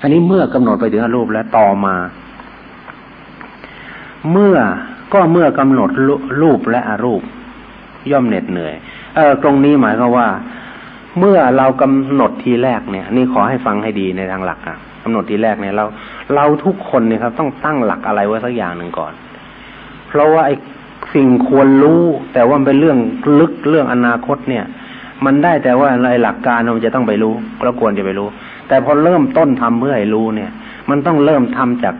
อันนี้เมื่อกำหนดไปถึงอรูปแล้วต่อมา เมื่อก็เมื่อกำหนดรูปและอรูป ย่อมเหน็ดเหนื่อย เออตรงนี้หมายก็ว่า เมื่อเรากำหนดทีแรกเนี่ย นี่ขอให้ฟังให้ดีในทางหลักอะกำหนดทีแรกเนี่ยเรา เราทุกคนเนี่ยครับ ต้องตั้งหลักอะไรไว้สักอย่างหนึ่งก่อน เพราะว่าไอ้สิ่งควรรู้ แต่ว่าเป็นเรื่องลึกเรื่องอนาคตเนี่ย มันได้แต่ว่าในหลักการมันจะต้องไปรู้เราควรจะไปรู้ แต่พอเริ่มต้นทำเพื่อให้รู้เนี่ย มันต้องเริ่มทำจาก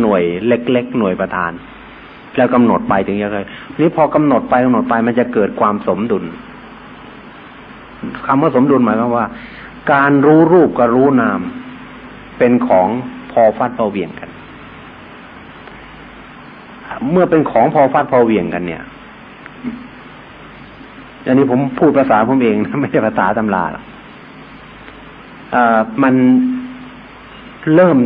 หน่วยเล็กๆหน่วยประธาน แล้วกำหนดไปถึงจะเคยนี่พอกำหนดไปกำหนดไปมันจะเกิดความสมดุลคำว่าสมดุลหมายความว่า การรู้รูปกับรู้นาม เป็นของพอฟัดพอเวียงกัน เมื่อเป็นของพอฟัดพอเวียงกันเนี่ยอันนี้ผมพูดภาษาผมเองนะไม่ใช่ภาษาตำราหรอก มันเริ่ม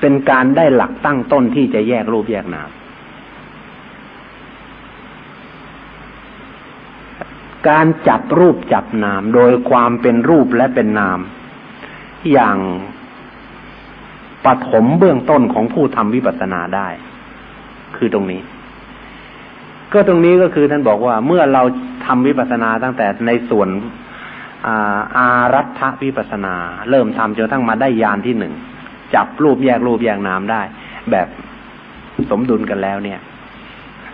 เป็นการได้หลักตั้งต้นที่จะแยกรูปแยกนาม การจับรูปจับนาม โดยความเป็นรูปและเป็นนาม อย่างปฐมเบื้องต้นของผู้ทำวิปัสสนาได้ คือตรงนี้ ก็ตรงนี้ก็คือท่านบอกว่าเมื่อเราทำวิปัสสนาตั้งแต่ในส่วน อารัฐวิปัสนา เริ่มทำจนทั้งมาได้ยานที่หนึ่งจับรูปแยกรูปแยกนามได้ แบบสมดุลกันแล้วเนี่ย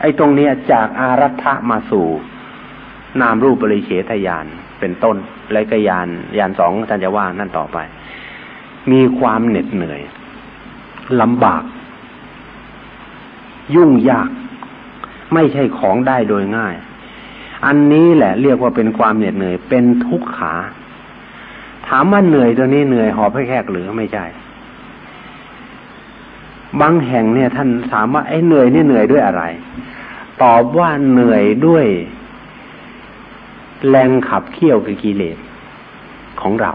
ไอ้ตรงเนี้ยจากอารัฐะมาสู่ นามรูปบริเฉทยานเป็นต้น และก็ยานยานสองท่านจะว่านั่นต่อไป มีความเหน็ดเหนื่อยลำบาก ยุ่งยาก ไม่ใช่ของได้โดยง่าย อันนี้แหละเรียกว่าเป็นความเหน็ดเหนื่อย เป็นทุกขา ถามว่าเหนื่อยตัวนี้เหนื่อยหอบให้แคกหรือไม่ใช่ บางแห่งเนี่ยท่านถามว่าไอ้เหนื่อยนี่เหนื่อยด้วยอะไร ตอบว่าเหนื่อยด้วย แรงขับเคี่ยวคือกิเลสของเรา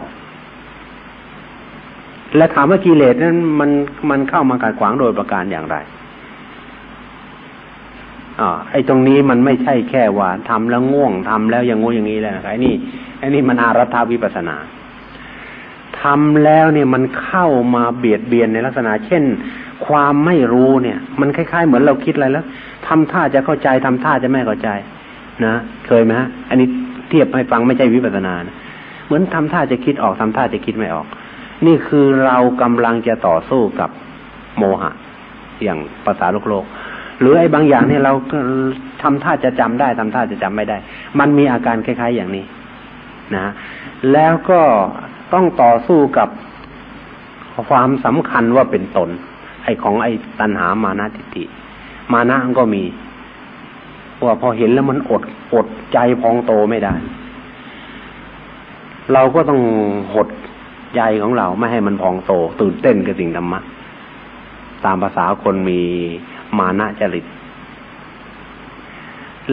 และถามว่ากิเลสนั้นมันมันเข้ามากัดขวางโดยประการอย่างไร อ่าไอ้ตรงนี้มันไม่ใช่แค่ว่าทำแล้วง่วงทำแล้วอย่างงูอย่างนี้แล้วนะไอ้นี่ไอ้นี่มันอารัฐาวิปัสนาทำแล้วเนี่ยมันเข้ามาเบียดเบียนในลักษณะ เช่น ความไม่รู้เนี่ย มันคล้าย ๆ เหมือนเราคิดอะไรแล้วทำท่าจะเข้าใจทำท่าจะไม่เข้าใจ นะเคยไหมฮะอันนี้เทียบให้ฟังไม่ใช่วิปัสนานะเหมือนทำท่าจะคิดออกทำท่าจะคิดไม่ออก นี่คือเรากำลังจะต่อสู้กับโมหะ อย่างภาษาโลกโลก หรือไอ้บางอย่างเนี่ยเราทำท่าจะจำได้ทำท่าจะจำไม่ได้ มันมีอาการคล้าย ๆ อย่างนี้นะแล้วก็ต้องต่อสู้กับความสำคัญว่าเป็นตน ไอ้ของไอ้ตัณหามานะทิฏฐิ มานะก็มีว่าพอเห็นแล้วมันอดอดใจพองโตไม่ได้ เราก็ต้องหดใจของเราไม่ให้มันพองโต ตื่นเต้นกับสิ่งธรรมะตามภาษาคนมี มานะจริต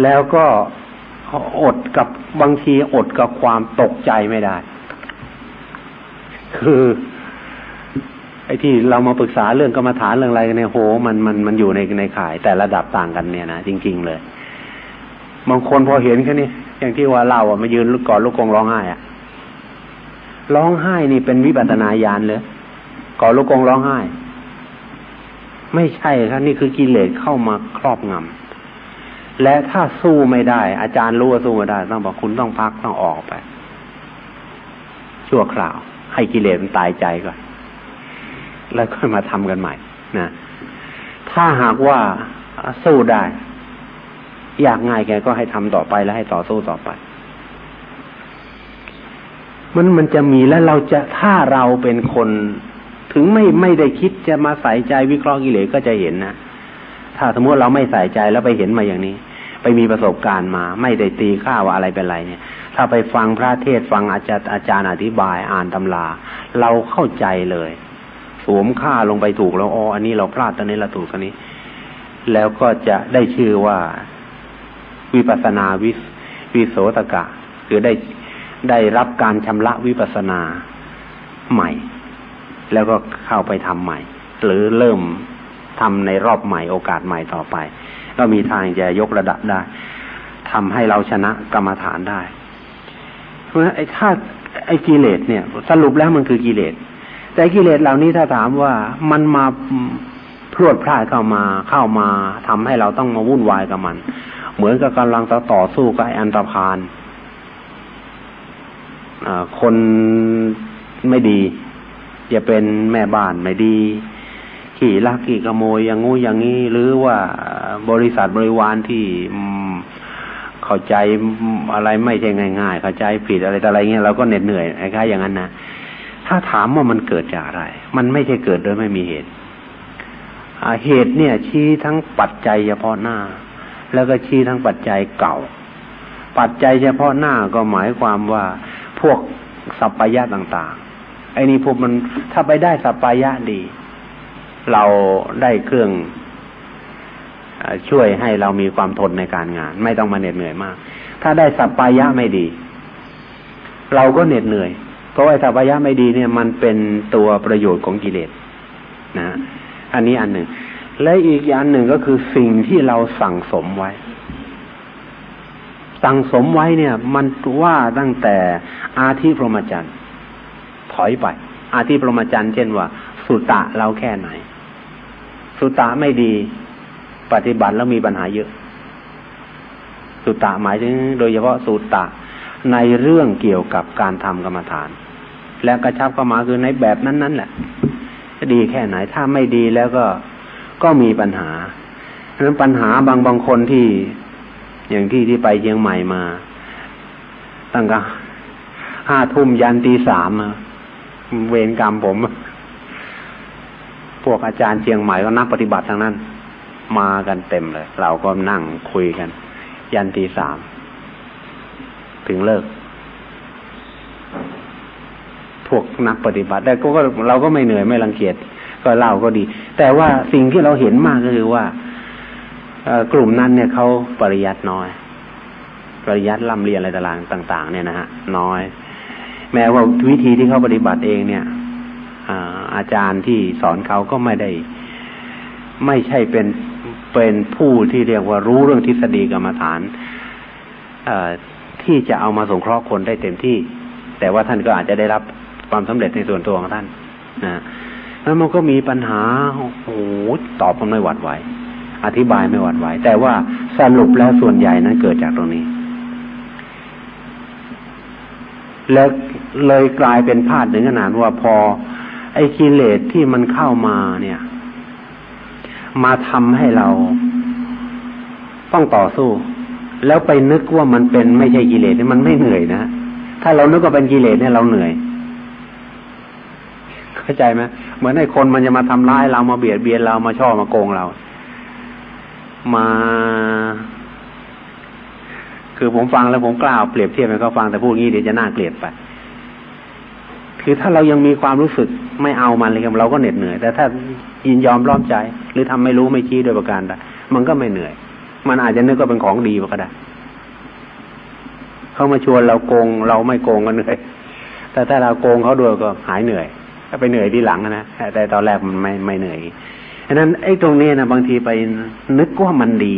แล้วก็อดกับบางทีอดกับความตกใจไม่ได้ คือ ไอ้ที่เรามาปรึกษาเรื่องกรรมฐานเรื่องอะไรเนี่ยโหมันมันมันอยู่ในในข่าย แต่ระดับต่างกันเนี่ยนะจริง ๆ เลยบางคนพอเห็นแค่นี้อย่างที่ว่าเล่าอะมายืนก่อนลูกกงร้องไห้อะร้องไห้นี่เป็นวิปัสนาญาณเลยก่อนลูกกงร้องไห้ ไม่ใช่ครับนี่คือกิเลสเข้ามาครอบงำและถ้าสู้ไม่ได้ อาจารย์รู้ว่าสู้ไม่ได้ ต้องบอกคุณต้องพักต้องออกไป ชั่วคราว ให้กิเลสมันตายใจก่อน แล้วค่อยมาทำกันใหม่นะถ้าหากว่าสู้ได้ อยากง่ายแกก็ให้ทำต่อไปแล้วให้ต่อสู้ต่อไป มันมันจะมีแล้วเราจะถ้าเราเป็นคน ถึงไม่ไม่ได้คิดจะมาใส่ใจวิเคราะห์กิเลสก็จะเห็นนะถ้าสมมติเราไม่ใส่ใจแล้วไปเห็นมาอย่างนี้ ไปมีประสบการณ์มา ไม่ได้ตีข้าว่าอะไรเป็นไรเนี่ย ถ้าไปฟังพระเทศฟังอาจารย์อาจารย์อธิบายอ่านตำรา เราเข้าใจเลย สวมค่าลงไปถูกแล้วอ๋ออันนี้เราพลาดตอนนี้เราถูกตอนนี้ แล้วก็จะได้ชื่อว่าวิปัสนาวิวิโสตกะ คือได้ได้รับการชำระวิปัสนาใหม่ แล้วก็เข้าไปทำใหม่ หรือเริ่มทำในรอบใหม่โอกาสใหม่ต่อไป ก็มีทางจะยกระดับได้ทำให้เราชนะกรรมฐานได้ เพราะฉะนั้นไอ้ถ้าไอ้กิเลสเนี่ย สรุปแล้วมันคือกิเลส แต่กิเลสเหล่านี้ถ้าถามว่ามันมาพรวดพลาดเข้ามาเข้ามาทำให้เราต้องมาวุ่นวายกับมัน เหมือนกับกำลังจะต่อสู้กับอันตรพานคนไม่ดี จะเป็นแม่บ้านไม่ดี ขี่ลักขี่ขโมยอย่างงูอย่างนี้ หรือว่าบริษัทบริวารที่เข้าใจอะไรไม่ใช่ง่าย ๆ เข้าใจผิดอะไรอะไรเงี้ยเราก็เหน็ดเหนื่อยคล้ายอย่างนั้นนะถ้าถามว่ามันเกิดจากอะไร มันไม่ใช่เกิดโดยไม่มีเหตุเหตุเนี่ย ชี้ทั้งปัจจัยเฉพาะหน้า แล้วก็ชี้ทั้งปัจจัยเก่า ปัจจัยเฉพาะหน้าก็หมายความว่าพวกสัพพยะต่างๆ ไอ้นี่พวกมันถ้าไปได้สัพพยะดี เราได้เครื่องช่วยให้เรามีความทนในการงาน ไม่ต้องมาเหน็ดเหนื่อยมาก ถ้าได้สัพพยะไม่ดี เราก็เหน็ดเหนื่อย เพราะว่าสัพพยะไม่ดีเนี่ย มันเป็นตัวประโยชน์ของกิเลสนะ อันนี้อันหนึ่ง และอีกอย่างหนึ่งก็คือสิ่งที่เราสั่งสมไว้ สั่งสมไว้เนี่ย มันว่าตั้งแต่อาทิพรหมจรรย์ อยไปอาทิพรหมจรรย์เช่นว่า สุตะเราแค่ไหน สุตะไม่ดี ปฏิบัติแล้วมีปัญหาเยอะ สุตะหมายถึง โดยเฉพาะสุตะในเรื่องเกี่ยวกับการทำกรรมฐาน และกระชับเข้ามาคือในแบบนั้นๆแหละดีแค่ไหน ถ้าไม่ดีแล้วก็ก็มีปัญหาเพราะนั้นปัญหาบางบางคนที่อย่างที่ที่ไปเชียงใหม่มา ตั้งแต่ห้าทุ่มยันตีสาม เวรกรรมผม พวกอาจารย์เชียงใหม่ก็นักปฏิบัติทางนั้น มากันเต็มเลย เราก็นั่งคุยกัน ยันตีสาม ถึงเลิก พวกนักปฏิบัติแต่ก็เราก็ไม่เหนื่อยไม่รังเกียจก็เล่าก็ดี แต่ว่าสิ่งที่เราเห็นมากก็คือว่ากลุ่มนั้นเนี่ยเขาปริยัติน้อย ปริยัติล่ำเรียนอะไรต่างๆเนี่ยนะฮะน้อย แม้ว่าวิธีที่เขาปฏิบัติเองเนี่ยอาจารย์ที่สอนเขาก็ไม่ได้ ไม่ใช่เป็นเป็นผู้ที่เรียกว่ารู้เรื่องทฤษฎีกรรมฐานที่จะเอามาสงเคราะห์คนได้เต็มที่ แต่ว่าท่านก็อาจจะได้รับความสำเร็จในส่วนตัวของท่านนะแล้วมันก็มีปัญหาโอ้โหตอบมันไม่หวัดไหว อธิบายไม่หวั่นไหว แต่ว่าสรุปแล้วส่วนใหญ่นั้นเกิดจากตรงนี้ แล้ว เลยกลายเป็นพาดถึงขนาดว่าพอ ไอ้กิเลสที่มันเข้ามาเนี่ย มาทำให้เรา ต้องต่อสู้ แล้วไปนึกว่ามันเป็นไม่ใช่กิเลสเนี่ยมันไม่เหนื่อยนะถ้าเรานึกว่าเป็นกิเลสเนี่ยเราเหนื่อยเข้าใจไหมเหมือนไอ้คนมันจะมาทำร้ายเรามาเบียดเบียนเรามาช่อมาโกงเรา มา คือผมฟังแล้วผมกล่าวเปรียบเทียบให้เขาฟังแต่พูดงี้เดี๋ยวจะน่าเกลียดไป คือถ้าเรายังมีความรู้สึกไม่เอามันเลยครับเราก็เหน็ดเหนื่อย แต่ถ้ายินยอมร้อมใจ หรือทำไม่รู้ไม่ชี้โดยประการใดมันก็ไม่เหนื่อย มันอาจจะนึกว่าเป็นของดีก็ได้เขามาชวนเราโกง เราไม่โกงก็เหนื่อยแต่ถ้าเราโกงเขาด้วยก็หายเหนื่อยถ้าไปเหนื่อยที่หลังนะแต่ตอนแรกมันไม่ไม่เหนื่อยฉะนั้นไอ้ตรงนี้นะบางทีไปนึกว่ามันดี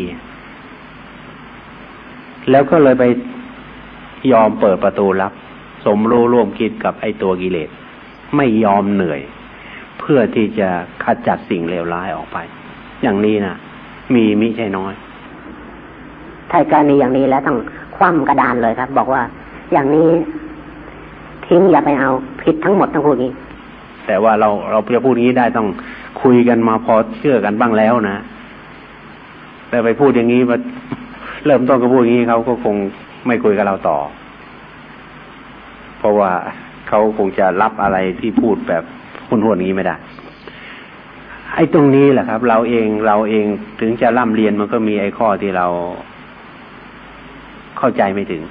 แล้วก็เลยไปยอมเปิดประตูรับ สมรู้ร่วมคิดกับไอ้ตัวกิเลส ไม่ยอมเหนื่อย เพื่อที่จะขจัดสิ่งเลวร้ายออกไป อย่างนี้นะมีมิใช่น้อยถ้ากรณีอย่างนี้แล้วต้องคว่ำกระดานเลยครับ บอกว่า อย่างนี้ทิ้งอย่าไปเอาผิดทั้งหมดทั้งพูดนี้ แต่ว่าเราเราจะพูดนี้ได้ต้องคุยกันมาพอเชื่อกันบ้างแล้วนะแต่ไปพูดอย่างนี้มาเริ่มต้นก็พูดอย่างนี้เขาก็คงไม่คุยกับเราต่อ เพราะว่าเขาคงจะรับอะไรที่พูดแบบหุ่นหัวนี้ไม่ได้ ไอ้ตรงนี้แหละครับ เราเองเราเองถึงจะร่ำเรียนมันก็มีไอ้ข้อที่เราเข้าใจไม่ถึง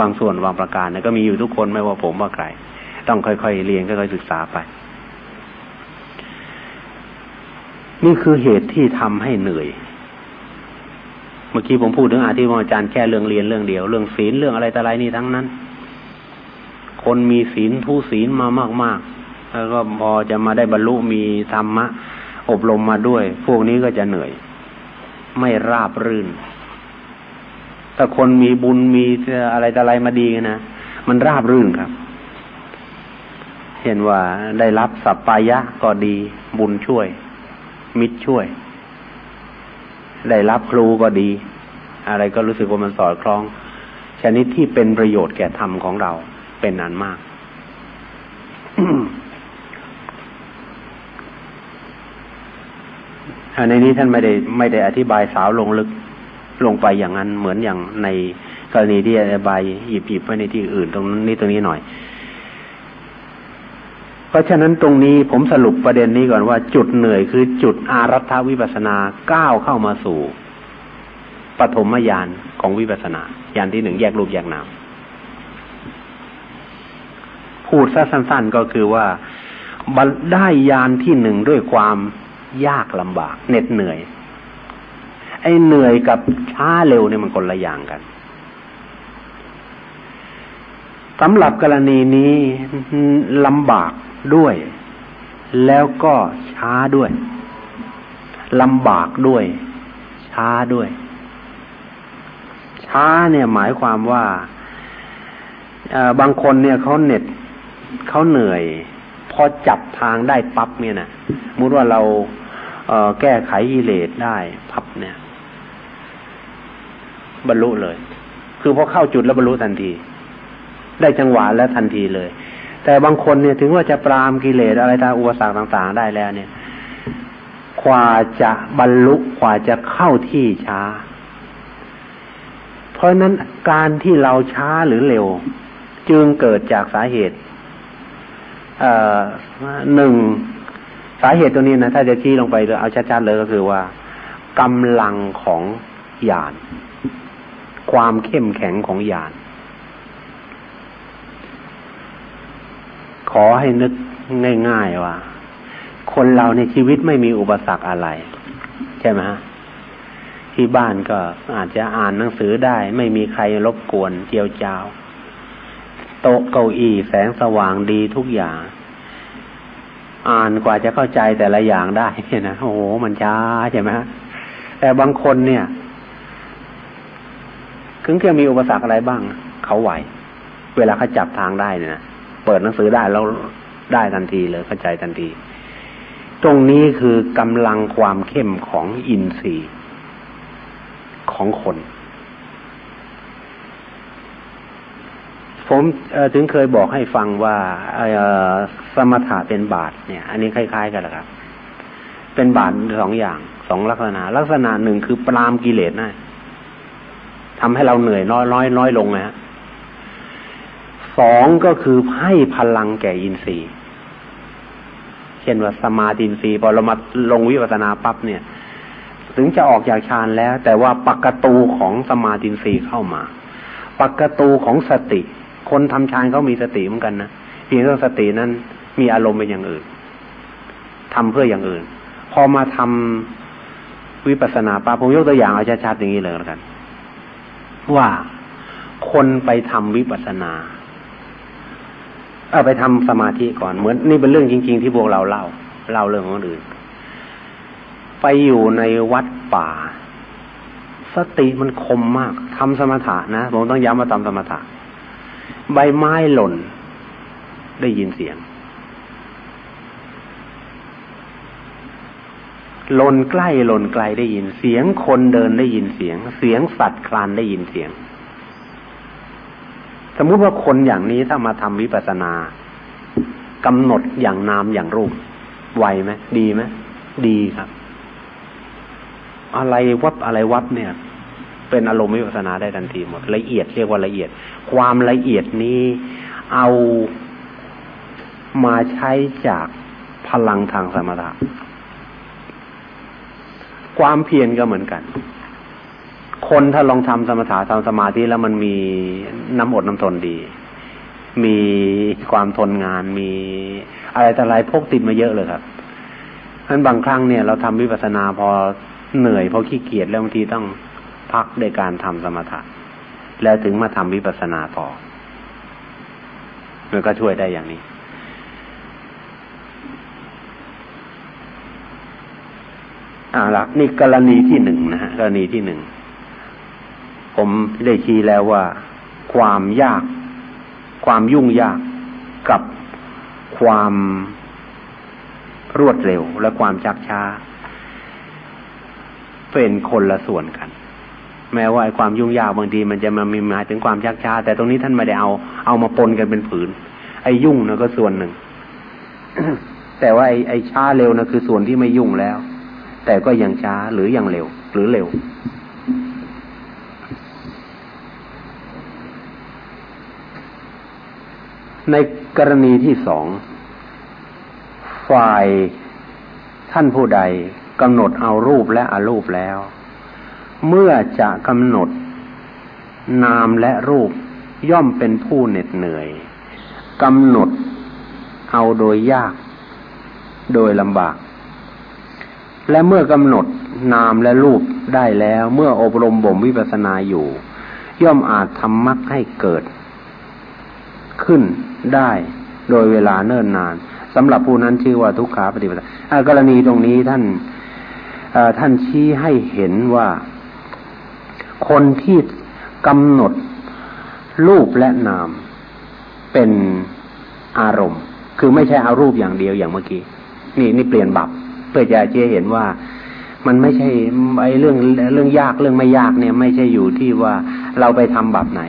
บางส่วนบางประการนะก็มีอยู่ทุกคนไม่ว่าผมว่าใคร ต้องค่อยๆเรียนค่อยๆศึกษาไป นี่คือเหตุที่ทำให้เหนื่อยเมื่อกี้ผมพูดถึงอาทิตย์อาจารย์แค่เรื่องเรียนเรื่องเดียว เรื่องศีลเรื่องอะไรแต่อะไรนี่ทั้งนั้น คนมีศีลทุศีลมามาก ๆ แล้วก็พอจะมาได้บรรลุมีธรรมะ อบรมมาด้วย พวกนี้ก็จะเหนื่อย ไม่ราบรื่น แต่คนมีบุญมีอะไรแต่อะไรมาดีนะมันราบรื่นครับ เห็นว่าได้รับสัปปายะก็ดีบุญช่วย มิตรช่วย ได้รับครูก็ดี อะไรก็รู้สึกว่ามันสอดคล้องชนิดที่เป็นประโยชน์แก่ธรรมของเรา เป็นนานมาก ในนี้ท่านไม่ได้ไม่ได้อธิบายสาวลงลึกลงไปอย่างนั้นเหมือนอย่างในกรณีที่อธิบายหยิบหยิบไว้ในที่อื่นตรงนี้ตรงนี้หน่อย เพราะฉะนั้นตรงนี้ผมสรุปประเด็นนี้ก่อนว่า จุดเหนื่อยคือจุดอารัฐวิปัสนาก้าวเข้ามาสู่ปฐมญาณของวิปัสนาญาณที่หนึ่งแยกรูปแยกนาม พูดซะสั้น ๆ ก็คือว่าได้ญาณที่หนึ่งด้วยความยากลำบากเหน็ดเหนื่อย ไอ้เหนื่อยกับช้าเร็วเนี่ยมันคนละอย่างกันสำหรับกรณีนี้ลำบากด้วย แล้วก็ช้าด้วยลำบากด้วย ช้าด้วย ช้าเนี่ยหมายความว่าบางคนเนี่ยเขาเหน็ด เขาเหนื่อย พอจับทางได้ปั๊บเนี่ยนะมุดว่าเราเแก้ไขกิเลสได้พับเนี่ย บรรลุเลย คือพอเข้าจุดแล้วบรรลุทันที ได้จังหวะแล้วทันทีเลย แต่บางคนเนี่ยถึงว่าจะปรามกิเลสอะไรตามอุปสรรคต่าง ๆ ได้แล้ว เนี่ยกว่าจะบรรลุกว่าจะเข้าที่ช้า เพราะนั้นการที่เราช้าหรือเร็ว จึงเกิดจากสาเหตุ หนึ่งสาเหตุตัวนี้นะถ้าจะชี้ลงไปเอาชัดๆเลยก็คือว่ากำลังของญาณความเข้มแข็งของญาณขอให้นึกง่าย ๆว่า คนเราในชีวิตไม่มีอุปสรรคอะไร ใช่ไหมที่บ้านก็อาจจะอ่านหนังสือได้ ไม่มีใครรบกวนเจียวจาว โต๊ะเก้าอี้แสงสว่างดีทุกอย่าง อ่านกว่าจะเข้าใจแต่ละอย่างได้เนี่ยนะโอ้โหมันช้าใช่ไหมแต่บางคนเนี่ยถึงจะมีอุปสรรคอะไรบ้าง เขาไหว เวลาเขาจับทางได้เนี่ยนะเปิดหนังสือได้แล้วได้ทันทีเลยเข้าใจทันที ตรงนี้คือกำลังความเข้มของอินทรีย์ของคน ผมถึงเคยบอกให้ฟังว่าสมถะเป็นบาทเนี่ย อันนี้คล้าย ๆ กันแหละครับ เป็นบาทสองอย่างสองลักษณะ ลักษณะหนึ่งคือปรามกิเลสนะทำให้เราเหนื่อยน้อยน้อยน้อยลงนะฮะสองก็คือให้พลังแก่อินทรีย์ เช่นว่าสมาธิอินทรีย์พอเรามาลงวิปัสนาปั๊บเนี่ย ถึงจะออกจากฌานแล้ว แต่ว่าปักตูของสมาธิอินทรีย์เข้ามาปักตูของสติ คนทำฌานเขามีสติเหมือนกันนะเพียงแต่สตินั้น มีอารมณ์เป็นอย่างอื่นทำเพื่ออย่างอื่น พอมาทำวิปัสสนาปาผมยกตัวอย่างเอาชัดๆอย่างนี้เลยแล้วกัน ว่าคนไปทำวิปัสสนาเอาไปทำสมาธิก่อนเหมือนนี่เป็นเรื่องจริง ๆ ที่พวกเราเล่าเล่าเรื่องของคนอื่น ไปอยู่ในวัดป่า สติมันคมมากทำสมถะนะผมต้องย้ำมาทำสมถะ ใบไม้หล่น ได้ยินเสียงหล่นใกล้หล่นไกลได้ยินเสียงคนเดินได้ยินเสียง เสียงสัตว์คลานได้ยินเสียง สมมุติว่าคนอย่างนี้ถ้ามาทำวิปัสสนากำหนดอย่างนามอย่างรูปไวไหมดีไหมดีครับ อะไรวับอะไรวับเนี่ย เป็นอารมณ์วิปัสนาได้ทันทีหมดละเอียดเรียกว่าละเอียด ความละเอียดนี้เอามาใช้จากพลังทางสมถะความเพียรก็เหมือนกัน คนถ้าลองทำสมถะทำสมาธิแล้วมันมีน้ำอดน้ำทนดี มีความทนงาน มีอะไรแต่อะไรพกติดมาเยอะเลยครับเพราะนั้นบางครั้งเนี่ยเราทำวิปัสสนาพอเหนื่อยพอขี้เกียจแล้วบางทีต้อง พักในการทำสมถะ แล้วถึงมาทำวิปัสสนาต่อ มันก็ช่วยได้อย่างนี้ อ่าละนี่กรณีที่หนึ่งนะฮะกรณีที่หนึ่ง ผมได้ชี้แล้วว่า ความยาก ความยุ่งยากกับความรวดเร็วและความชักช้า เป็นคนละส่วนกัน แม้ว่าความยุ่งยากบางทีมันจะมามีหมายถึงความชักช้า แต่ตรงนี้ท่านไม่ได้เอาเอามาปนกันเป็นผืน ไอ้ยุ่งนะก็ส่วนหนึ่ง แต่ว่าไอ้ไอ้ช้าเร็วนะคือส่วนที่ไม่ยุ่งแล้ว แต่ก็ยังช้าหรือยังเร็ว หรือเร็วในกรณีที่สอง ฝ่ายท่านผู้ใดกำหนดเอารูปและอารูปแล้ว เมื่อจะกำหนด นามและรูปย่อมเป็นผู้เหน็ดเหนื่อยกำหนดเอาโดยยาก โดยลำบาก และเมื่อกำหนดนามและรูปได้แล้ว เมื่ออบรมบ่มวิปัสนาอยู่ ย่อมอาจทำมักให้เกิด ขึ้นได้โดยเวลาเนิ่นนานสำหรับผู้นั้นชื่อว่าทุกขาปฏิปทากรณีตรงนี้ท่านท่านชี้ให้เห็นว่า คนที่กำหนดรูปและนามเป็นอารมณ์ คือไม่ใช่เอารูปอย่างเดียวอย่างเมื่อกี้ นี่นี่เปลี่ยนบับเพื่อจะเชี้เห็นว่ามันไม่ใช่ไอ้เรื่องเรื่องยากเรื่องไม่ยากเนี่ย ไม่ใช่อยู่ที่ว่าเราไปทำแบบไหน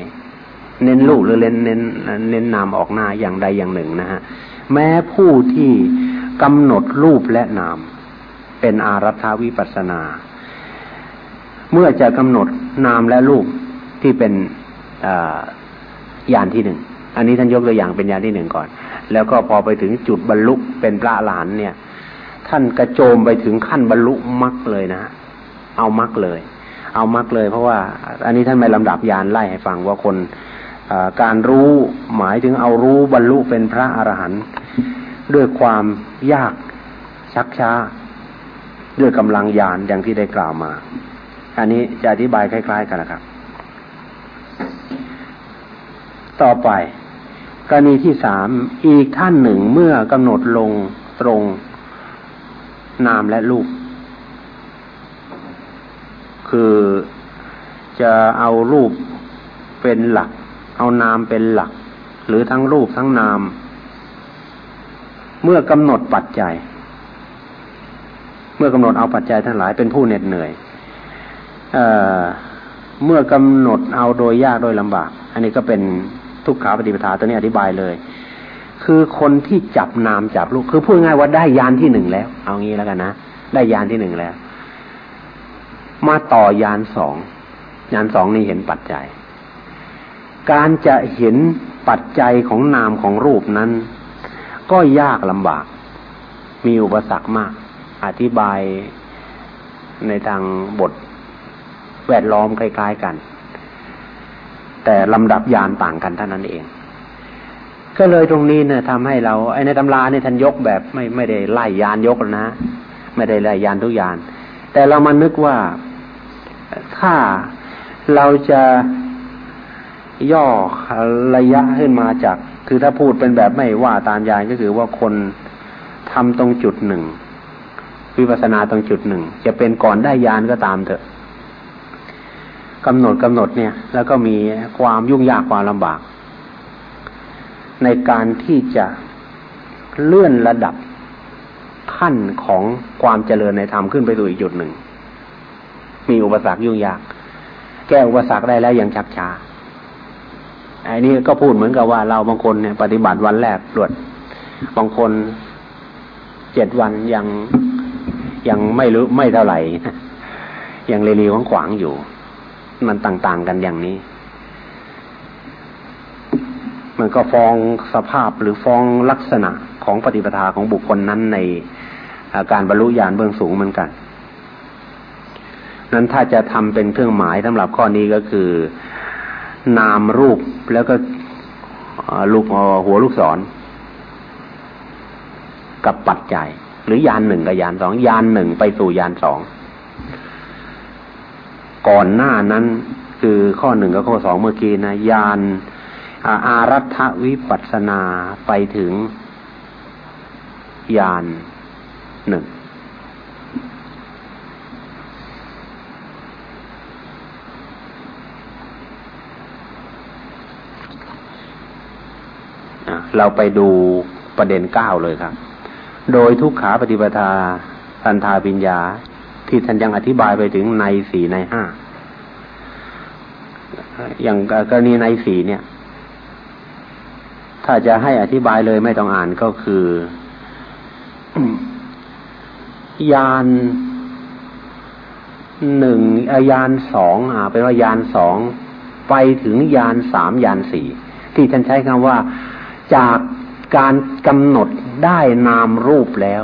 เน้นรูปหรือเน้นเน้นเน้นนามออกหน้าอย่างใดอย่างหนึ่งนะฮะแม้ผู้ที่กำหนดรูปและนาม เป็นอารัฐาวิปัสนา เมื่อจะกำหนด นามและรูปที่เป็นยานที่หนึ่ง อันนี้ท่านยกตัวอย่างเป็นยานที่หนึ่งก่อน แล้วก็พอไปถึงจุดบรรลุเป็นพระหลานเนี่ย ท่านกระโจมไปถึงขั้นบรรลุมรรคเลยนะ เอามรรคเลย เอามรรคเลย เพราะว่า อันนี้ท่านไม่ลำดับยานไล่ให้ฟังว่าคนการรู้หมายถึงเอารู้บรรลุเป็นพระอรหันต์ด้วยความยากชักช้า ด้วยกำลังยานอย่างที่ได้กล่าวมา อันนี้จะอธิบายคล้าย ๆ กันนะครับ ต่อไป กรณีที่สามอีกท่านหนึ่งเมื่อกำหนดลงตรงนามและรูป คือจะเอารูปเป็นหลัก เอานามเป็นหลัก หรือทั้งรูปทั้งนาม เมื่อกำหนดปัจจัย เมื่อกำหนดเอาปัจจัยทั้งหลายเป็นผู้เหน็ดเหนื่อย เอเมื่อกำหนดเอาโดยยากโดยลำบาก อันนี้ก็เป็นทุกขาปฏิปทาตัวนี้อธิบายเลย คือคนที่จับนามจับรูปคือพูดง่ายว่าได้ยานที่หนึ่งแล้ว เอางี้แล้วกันนะได้ยานที่หนึ่งแล้ว มาต่อยานสองยานสองนี่เห็นปัจจัย การจะเห็นปัจจัยของนามของรูปนั้น ก็ยากลำบาก มีอุปสรรคมาก อธิบายในทางบท แวดล้อมคล้ายๆกัน แต่ลำดับยานต่างกันเท่านั้นเอง ก็เลยตรงนี้เนี่ยทำให้เราไอ้ในตำราเนี่ยท่านยกแบบไม่ไม่ได้ไล่ยานยกนะ ไม่ได้ไล่ยานทุกยาน แต่เรามานึกว่าถ้าเราจะย่อระยะขึ้นมาจาก คือถ้าพูดเป็นแบบไม่ว่าตามยานก็คือว่าคนทำตรงจุดหนึ่งวิปัสนาตรงจุดหนึ่งจะเป็นก่อนได้ยานก็ตามเถอะ กำหนดกำหนดเนี่ย แล้วก็มีความยุ่งยากความลำบาก ในการที่จะเลื่อนระดับขั้นของความเจริญในธรรมขึ้นไปสู่อีกจุดหนึ่ง มีอุปสรรคยุ่งยาก แก้อุปสรรคได้แล้วยังชักช้าไอ้นี่ก็พูดเหมือนกับว่าเราบางคนเนี่ยปฏิบัติวันแรกตรวดบางคนเจ็ดวันยังยังไม่รู้ไม่เท่าไหร่ยังเรียวขวางอยู่ มันต่าง ๆ กันอย่างนี้ มันก็ฟ้องสภาพหรือฟ้องลักษณะของปฏิปทาของบุคคลนั้นในการบรรลุญาณเบื้องสูงเหมือนกัน นั้นถ้าจะทำเป็นเครื่องหมายสำหรับข้อนี้ก็คือ นามรูปแล้วก็ลูกหัวลูกศร กับปัจจัย หรือยานหนึ่งกับยานสองยานหนึ่งไปสู่ยานสอง ก่อนหน้านั้นคือข้อหนึ่งกับข้อสองเมื่อกี้นะยานอารัฐวิปัสนาไปถึงยานหนึ่งเราไปดูประเด็นเก้าเลยครับ โดยทุกขาปฏิปทาสันทาปิญญา ที่ท่านยังอธิบายไปถึงในสี่ในห้าอย่างกรณีในสี่เนี่ย ถ้าจะให้อธิบายเลยไม่ต้องอ่านก็คือ ยานหนึ่งยานสองอ่าเป็นว่ายานสองไปถึงยานสามยานสี่ที่ท่านใช้คำว่าจากการกำหนดได้นามรูปแล้ว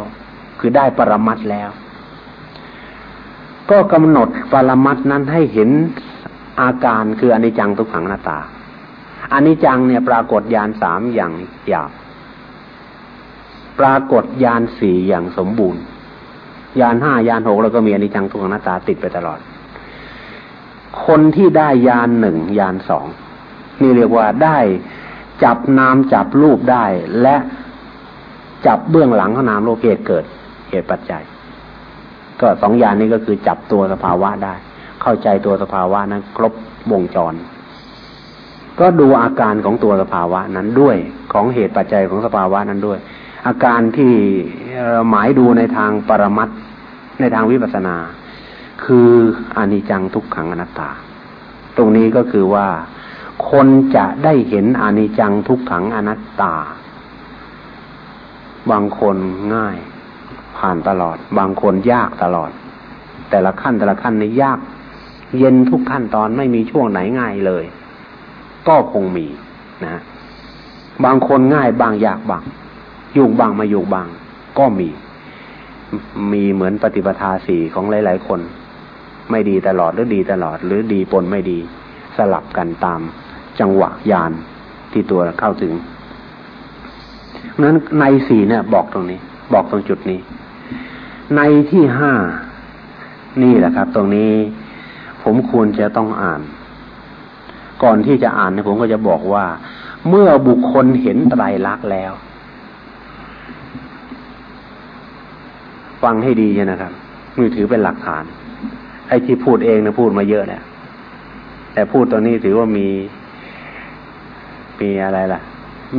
คือได้ปรมัตแล้ว ก็กำหนดปรมัตนั้นให้เห็นอาการคืออนิจจังทุกขังนาตาอนิจจังเนี่ยปรากฏยานสามอย่างหยาบปรากฏยานสี่อย่างสมบูรณ์ ยานห้ายานหกแล้วก็มีอนิจจังทุกขังนาตาติดไปตลอด คนที่ได้ยานหนึ่งยานสองนี่เรียกว่าได้จับนามจับรูปได้และจับเบื้องหลังของนามรูปเหตุเกิดเหตุปัจจัย ก็สองอย่างนี้ก็คือจับตัวสภาวะได้ เข้าใจตัวสภาวะนั้น ครบวงจร ก็ดูอาการของตัวสภาวะนั้นด้วยของเหตุปัจจัยของสภาวะนั้นด้วย อาการที่หมายดูในทางปรมัตในทางวิปัสสนา คืออนิจจังทุกขังอนัตตา ตรงนี้ก็คือว่าคนจะได้เห็นอนิจจังทุกขังอนัตตา บางคนง่าย ผ่านตลอด บางคนยากตลอด แต่ละขั้นแต่ละขั้นนี่ยาก เย็นทุกขั้นตอนไม่มีช่วงไหนง่ายเลย ก็คงมีนะบางคนง่ายบางยากบางอยุ่บางมาอยุ่บาง ก็มี มีเหมือนปฏิปทาสี่ของหลาย ๆ คน ไม่ดีตลอดหรือดีตลอด หรือดีปนไม่ดี สลับกันตามจังหวะยานที่ตัวเข้าถึงนั้นในสี่เนี่ย บอกตรงนี้ บอกตรงจุดนี้ ในที่ห้านี่แหละครับ ตรงนี้ผมควรจะต้องอ่าน ก่อนที่จะอ่านเนี่ยผมก็จะบอกว่า เมื่อบุคคลเห็นไตรลักษณ์แล้ว ฟังให้ดีนะครับ มือถือเป็นหลักฐาน ไอ้ที่พูดเองนะพูดมาเยอะแล้วแต่พูดตอนนี้ถือว่ามี มีอะไรล่ะ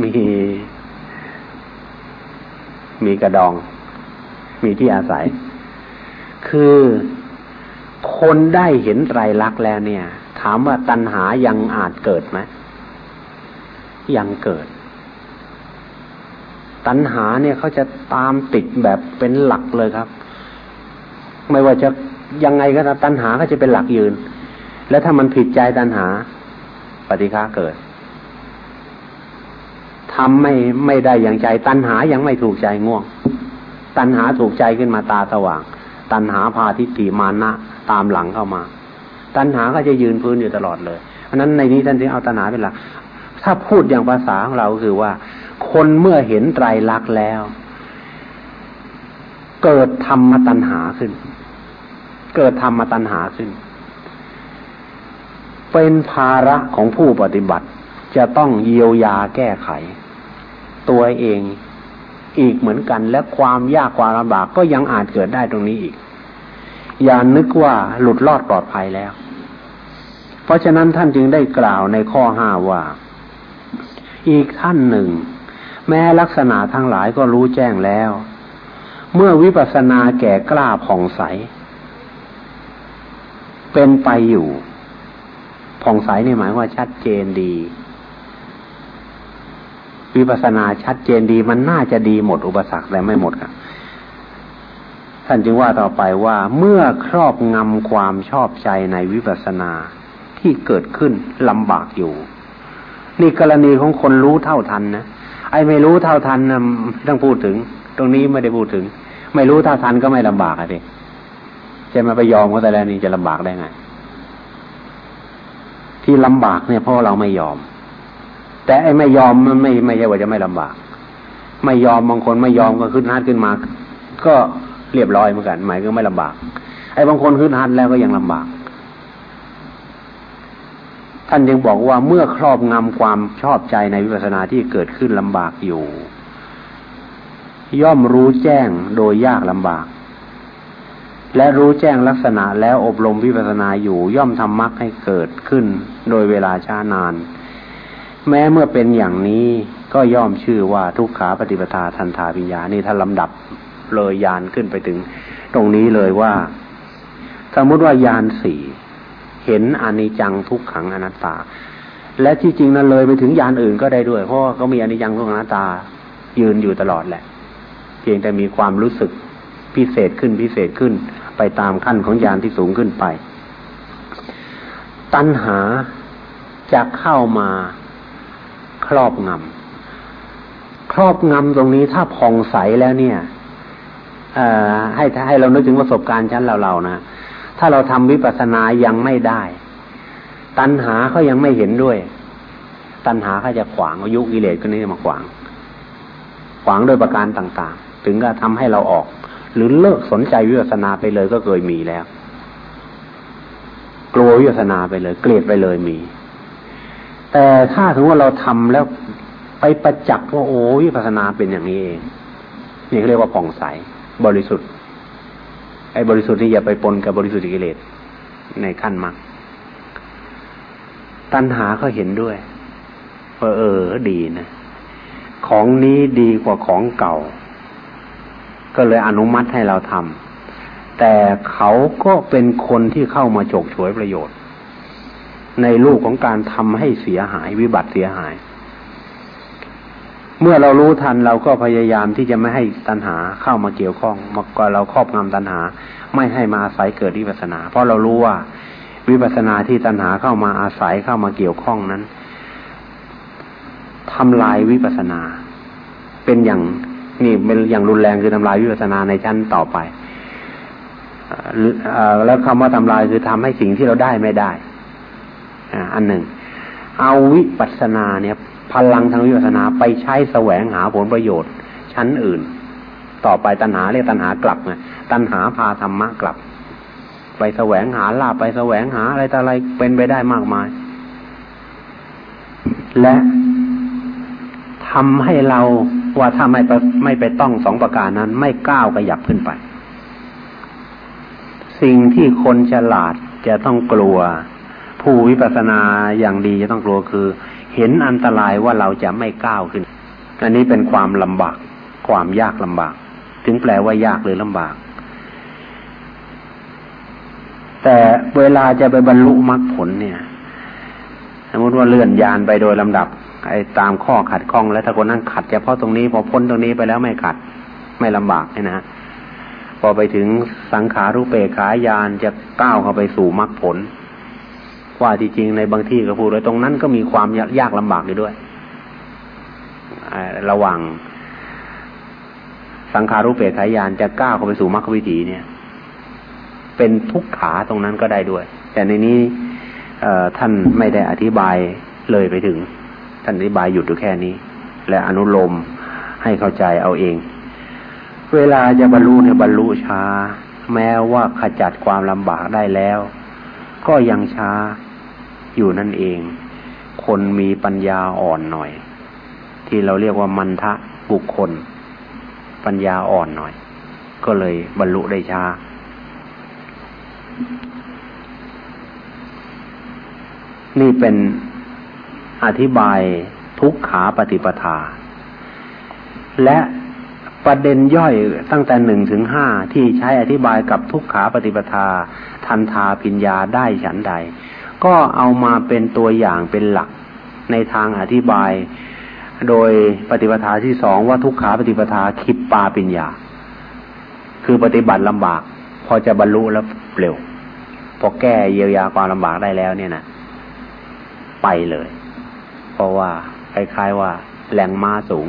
มี มีกระดอง มีที่อาศัย คือคนได้เห็นไตรลักษณ์แล้วเนี่ย ถามว่าตัณหายังอาจเกิดไหมยังเกิด ตัณหาเนี่ยเขาจะตามติดแบบเป็นหลักเลยครับ ไม่ว่าจะยังไงก็ตามตัณหาก็จะเป็นหลักยืน แล้วถ้ามันผิดใจตัณหา ปฏิฆาเกิดทำไม่ไม่ได้อย่างใจ ตัณหายังไม่ถูกใจง่วง ตัณหาถูกใจขึ้นมาตาสว่าง ตัณหาพาทิฏฐิมานะตามหลังเข้ามา ตัณหาก็จะยืนพื้นอยู่ตลอดเลยเพราะนั้นในนี้ท่านจึงเอาตัณหาเป็นหลักถ้าพูดอย่างภาษาของเราคือว่า คนเมื่อเห็นไตรลักษณ์แล้ว เกิดธรรมตัณหาขึ้น เกิดธรรมตัณหาขึ้น เป็นภาระของผู้ปฏิบัติจะต้องเยียวยาแก้ไข ตัวเอง อีกเหมือนกัน และความยากความลำบากก็ยังอาจเกิดได้ตรงนี้อีก อย่านึกว่าหลุดรอดปลอดภัยแล้ว เพราะฉะนั้นท่านจึงได้กล่าวในข้อห้าว่า อีกท่านหนึ่ง แม้ลักษณะทั้งหลายก็รู้แจ้งแล้ว เมื่อวิปัสสนาแก่กล้าผ่องใส เป็นไปอยู่ผ่องใสในหมายว่าชัดเจนดี วิปัสนาชัดเจนดีมันน่าจะดีหมดอุปสรรคแต่ไม่หมดครับท่านจึงว่าต่อไปว่าเมื่อครอบงำความชอบใจในวิปัสสนาที่เกิดขึ้นลำบากอยู่ นี่กรณีของคนรู้เท่าทันนะไอ้ไม่รู้เท่าทันนะต้องพูดถึง ตรงนี้ไม่ได้พูดถึง ไม่รู้เท่าทันก็ไม่ลำบากอะดิจะมาไปยอมเขาแต่แล้วนี่จะลำบากได้ไงที่ลำบากเนี่ยเพราะเราไม่ยอม แต่ไอ้ไม่ยอมมันไม่ไม่ใช่ว่าจะไม่ลำบาก ไม่ยอมบางคนไม่ยอมก็ขึ้นฮัทขึ้นมา ก็เรียบร้อยเหมือนกัน หมายก็ไม่ลำบาก ไอ้บางคนขึ้นฮัทแล้วก็ยังลำบาก ท่านยังบอกว่าเมื่อครอบงำความชอบใจในวิปัสสนาที่เกิดขึ้นลำบากอยู่ ย่อมรู้แจ้งโดยยากลำบากและรู้แจ้งลักษณะแล้วอบรมวิปัสสนาอยู่ย่อมทำมรรคให้เกิดขึ้นโดยเวลาช้านาน แม้เมื่อเป็นอย่างนี้ก็ย่อมชื่อว่าทุกขาปฏิปทาทันทาปิญญานี่ถ้าลำดับเลยยานขึ้นไปถึง ตรงนี้เลยว่า สมมติว่ายานสี่เห็นอนิจจังทุกขังอนัตตา และที่จริงนั้นเลยไปถึงยานอื่นก็ได้ด้วย เพราะเขามีอนิจจังทุกขังอนัตตายืนอยู่ตลอดแหละ เพียงแต่มีความรู้สึกพิเศษขึ้นพิเศษขึ้น ไปตามขั้นของยานที่สูงขึ้นไป ตัณหาจะเข้ามา รอบงำครอบงำตรงนี้ถ้าผ่องใสแล้วเนี่ยให้ให้เรานึกถึงประสบการณ์ชั้นเราเรานะถ้าเราทำวิปัสสนายังไม่ได้ ตัณหาเขายังไม่เห็นด้วย ตัณหาเขาจะขวางอายุกิเลสก็นี้มาขวาง ขวางโดยประการต่างๆ ถึงก็ทำให้เราออก หรือเลิกสนใจวิปัสสนาไปเลยก็เคยมีแล้ว กลัววิปัสสนาไปเลย เกลียดไปเลยมี แต่ถ้าถึงว่าเราทำแล้วไปประจักษ์ว่าโอ้วิปัสนาเป็นอย่างนี้เองนี่เขาเรียกว่าผ่องใสบริสุทธิ์ ไอ้บริสุทธิ์นี่อย่าไปปนกับบริสุทธิ์กิเลสในขั้นมรรคตัณหาเขาเห็นด้วยว่าเออดีนะของนี้ดีกว่าของเก่า ก็เลยอนุมัติให้เราทำแต่เขาก็เป็นคนที่เข้ามาโฉกฉวยประโยชน์ ในรูปของการทำให้เสียหายวิบัติเสียหาย เมื่อเรารู้ทันเราก็พยายามที่จะไม่ให้ตัณหาเข้ามาเกี่ยวข้องมากว่าเราครอบงำตัณหา ไม่ให้มาอาศัยเกิดวิปัสนา เพราะเรารู้ว่าวิปัสนาที่ตัณหาเข้ามาอาศัยเข้ามาเกี่ยวข้องนั้นทำลายวิปัสนา เป็นอย่างนี่เป็นอย่างรุนแรงคือทำลายวิปัสนาในชั้นต่อไปแล้วคำว่าทำลายคือทำให้สิ่งที่เราได้ไม่ได้ อันหนึ่ง เอาวิปัสนาเนี่ย พลังทางวิปัสนาไปใช้แสวงหาผลประโยชน์ ชั้นอื่น ต่อไปตัณหาเรียกตัณหากลับไงตัณหาพาธรรมะกลับ ไปแสวงหาลาบไปแสวงหาอะไรต่ออะไรเป็นไปได้มากมาย และทำให้เราว่าถ้าไม่ไปไม่ไปต้องสองประการนั้น ไม่ก้าวกระยับขึ้นไป สิ่งที่คนฉลาดจะต้องกลัว ผู้วิปัสสนาอย่างดีจะต้องกลัวคือ เห็นอันตรายว่าเราจะไม่ก้าวขึ้น อันนี้เป็นความลำบาก ความยากลำบาก ถึงแปลว่ายากหรือลำบาก แต่เวลาจะไปบรรลุมรรคผลเนี่ย สมมติว่าเลื่อนยานไปโดยลำดับ ไอ้ตามข้อขัดข้อง แล้วถ้าคนนั้นขัดเฉพาะตรงนี้พอพ้นตรงนี้ไปแล้วไม่ขัด ไม่ลำบากนะฮะพอไปถึงสังขารุเปขายานจะก้าวเข้าไปสู่มรรคผล ว่าที่จริงในบางที่ก็พูดเลยตรงนั้นก็มีความยากลำบากอยู่ด้วยระหว่างสังขารุเปกขายานจะก้าวเข้าไปสู่มรรควิถีเนี่ย เป็นทุกขาตรงนั้นก็ได้ด้วย แต่ในนี้ท่านไม่ได้อธิบายเลยไปถึง ท่านอธิบายหยุดอยู่แค่นี้ และอนุโลมให้เข้าใจเอาเอง เวลาจะบรรลุเนี่ยบรรลุช้า แม้ว่าขจัดความลำบากได้แล้ว ก็ยังช้า อยู่นั่นเอง คนมีปัญญาอ่อนหน่อย ที่เราเรียกว่ามันทะบุคคล ปัญญาอ่อนหน่อย ก็เลยบรรลุได้ช้านี่เป็นอธิบายทุกขาปฏิปทา และประเด็นย่อยตั้งแต่หนึ่งถึงห้าที่ใช้อธิบายกับทุกขาปฏิปทา ทันทาปิญญาได้ฉันใด ก็เอามาเป็นตัวอย่างเป็นหลักในทางอธิบาย โดยปฏิปทาที่สองว่าทุกขาปฏิปทาคิปปาปิญญา คือปฏิบัติลำบาก พอจะบรรลุแล้วเร็ว พอแก้เยียวยาความลำบากได้แล้วเนี่ยนะไปเลย เพราะว่าคล้ายๆว่าแรงมาสูง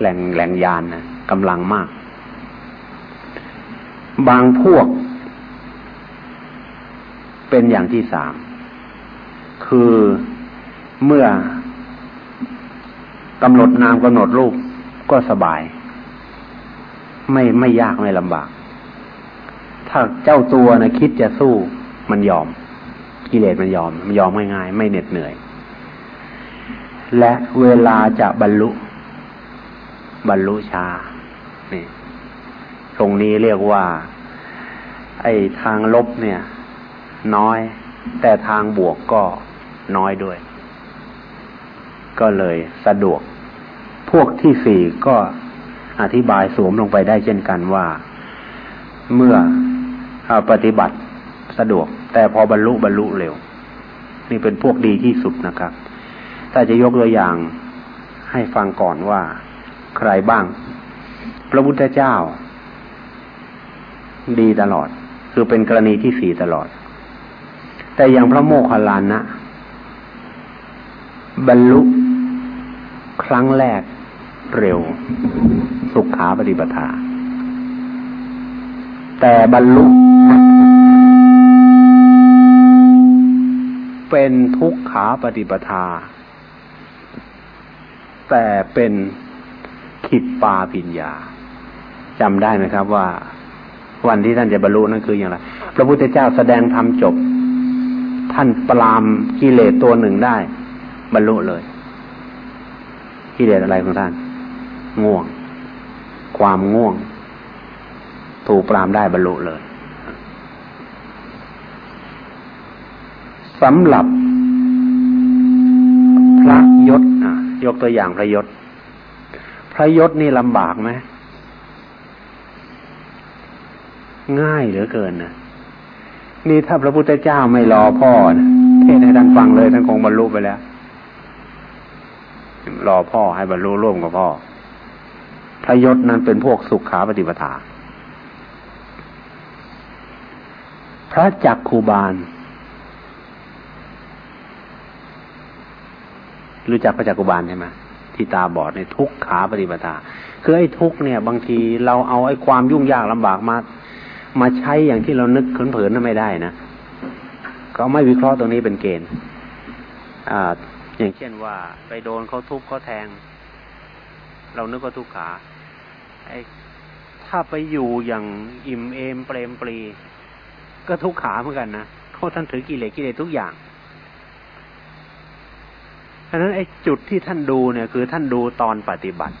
แรงแรงยานนะกำลังมาก บางพวก เป็นอย่างที่สามคือเมื่อกำหนดนามกำหนดรูปก็สบาย ไม่ไม่ยากไม่ลำบาก ถ้าเจ้าตัวนะคิดจะสู้มันยอม กิเลสมันยอม มันยอมง่ายๆไม่เหน็ดเหนื่อย และเวลาจะบรรลุ บรรลุช้านี่ตรงนี้เรียกว่า ไอ้ทางลบเนี่ย น้อย แต่ทางบวกก็น้อยด้วย ก็เลยสะดวก พวกที่สี่ก็อธิบายสวมลงไปได้เช่นกันว่า เมื่อปฏิบัติสะดวก แต่พอบรรลุบรรลุเร็ว นี่เป็นพวกดีที่สุดนะครับ ถ้าจะยกตัวอย่างให้ฟังก่อนว่า ใครบ้าง พระพุทธเจ้า ดีตลอด คือเป็นกรณีที่สี่ตลอด แต่อย่างพระโมคคัลลานะ บรรลุครั้งแรกเร็ว สุขาปฏิปทา แต่บรรลุ เป็นทุกขาปฏิปทา แต่เป็นขิดปาปิญญาจำได้ไหมครับว่า วันที่ท่านจะบรรลุนั่นคืออย่างไร พระพุทธเจ้าแสดงธรรมจบ ท่านปรามกิเลสตัวหนึ่งได้ บรรลุเลยกิเลสอะไรของท่าน ง่วง ความง่วง ถูกปรามได้บรรลุเลยสำหรับพระยศยกตัวอย่างพระยศ พระยศนี่ลำบากไหมง่ายเหลือเกินนะ นี่ถ้าพระพุทธเจ้าไม่รอพ่อนะเทศให้ท่านฟังเลยท่านคงบรรลุไปแล้ว รอพ่อให้บรรลุร่วมกับพ่อ พระยศนั้นเป็นพวกสุขขาปฏิปทา พระจักคูบาล รู้จักพระจักกุบาลใช่ไหมที่ตาบอดในทุกขาปฏิปทา คือไอ้ทุกเนี่ย บางทีเราเอาไอ้ความยุ่งยากลำบากมา มาใช้อย่างที่เรานึกเผินๆนั่นไม่ได้นะก็ไม่วิเคราะห์ตรงนี้เป็นเกณฑ์ออย่างเช่นว่า ไปโดนเขาทุบเขาแทง เรานึกว่าทุกขาไอ้ถ้าไปอยู่อย่างอิ่มเอมเปรมปรี ก็ทุกขาเหมือนกันนะเขาท่านถือกิเลสกิเลสทุกอย่างเพราะนั้นไอ้จุดที่ท่านดูเนี่ยคือท่านดูตอนปฏิบัติ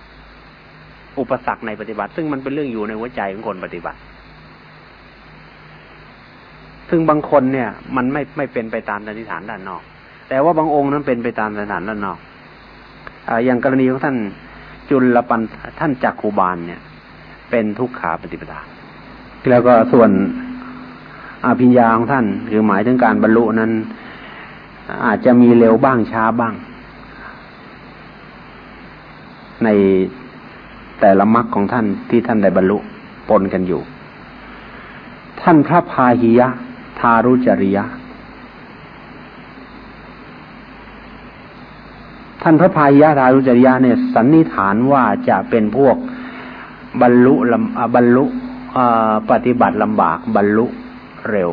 อุปสรรคในปฏิบัติ ซึ่งมันเป็นเรื่องอยู่ในหัวใจของคนปฏิบัติ ซึ่งบางคนเนี่ย มันไม่ไม่เป็นไปตามสันนิษฐานด้านนอก แต่ว่าบางองค์นั้นเป็นไปตามสันนิษฐานด้านนอกออย่างกรณีของท่านจุลปันท่านจักคูบาลเนี่ย เป็นทุกขาปฏิปทาแล้วก็ส่วนอภิญญาของท่านคือหมายถึงการบรรลุนั้น อาจจะมีเร็วบ้างช้าบ้าง ในแต่ละมรรคของท่านที่ท่านได้บรรลุปนกันอยู่ ท่านพระพาหิยะ ทารุจริยะ ท่านพระพายะทารุจริยะเนี่ยสันนิฐานว่าจะเป็นพวกบรรลุลำบรรลุปฏิบัติลำบากบรรลุเร็ว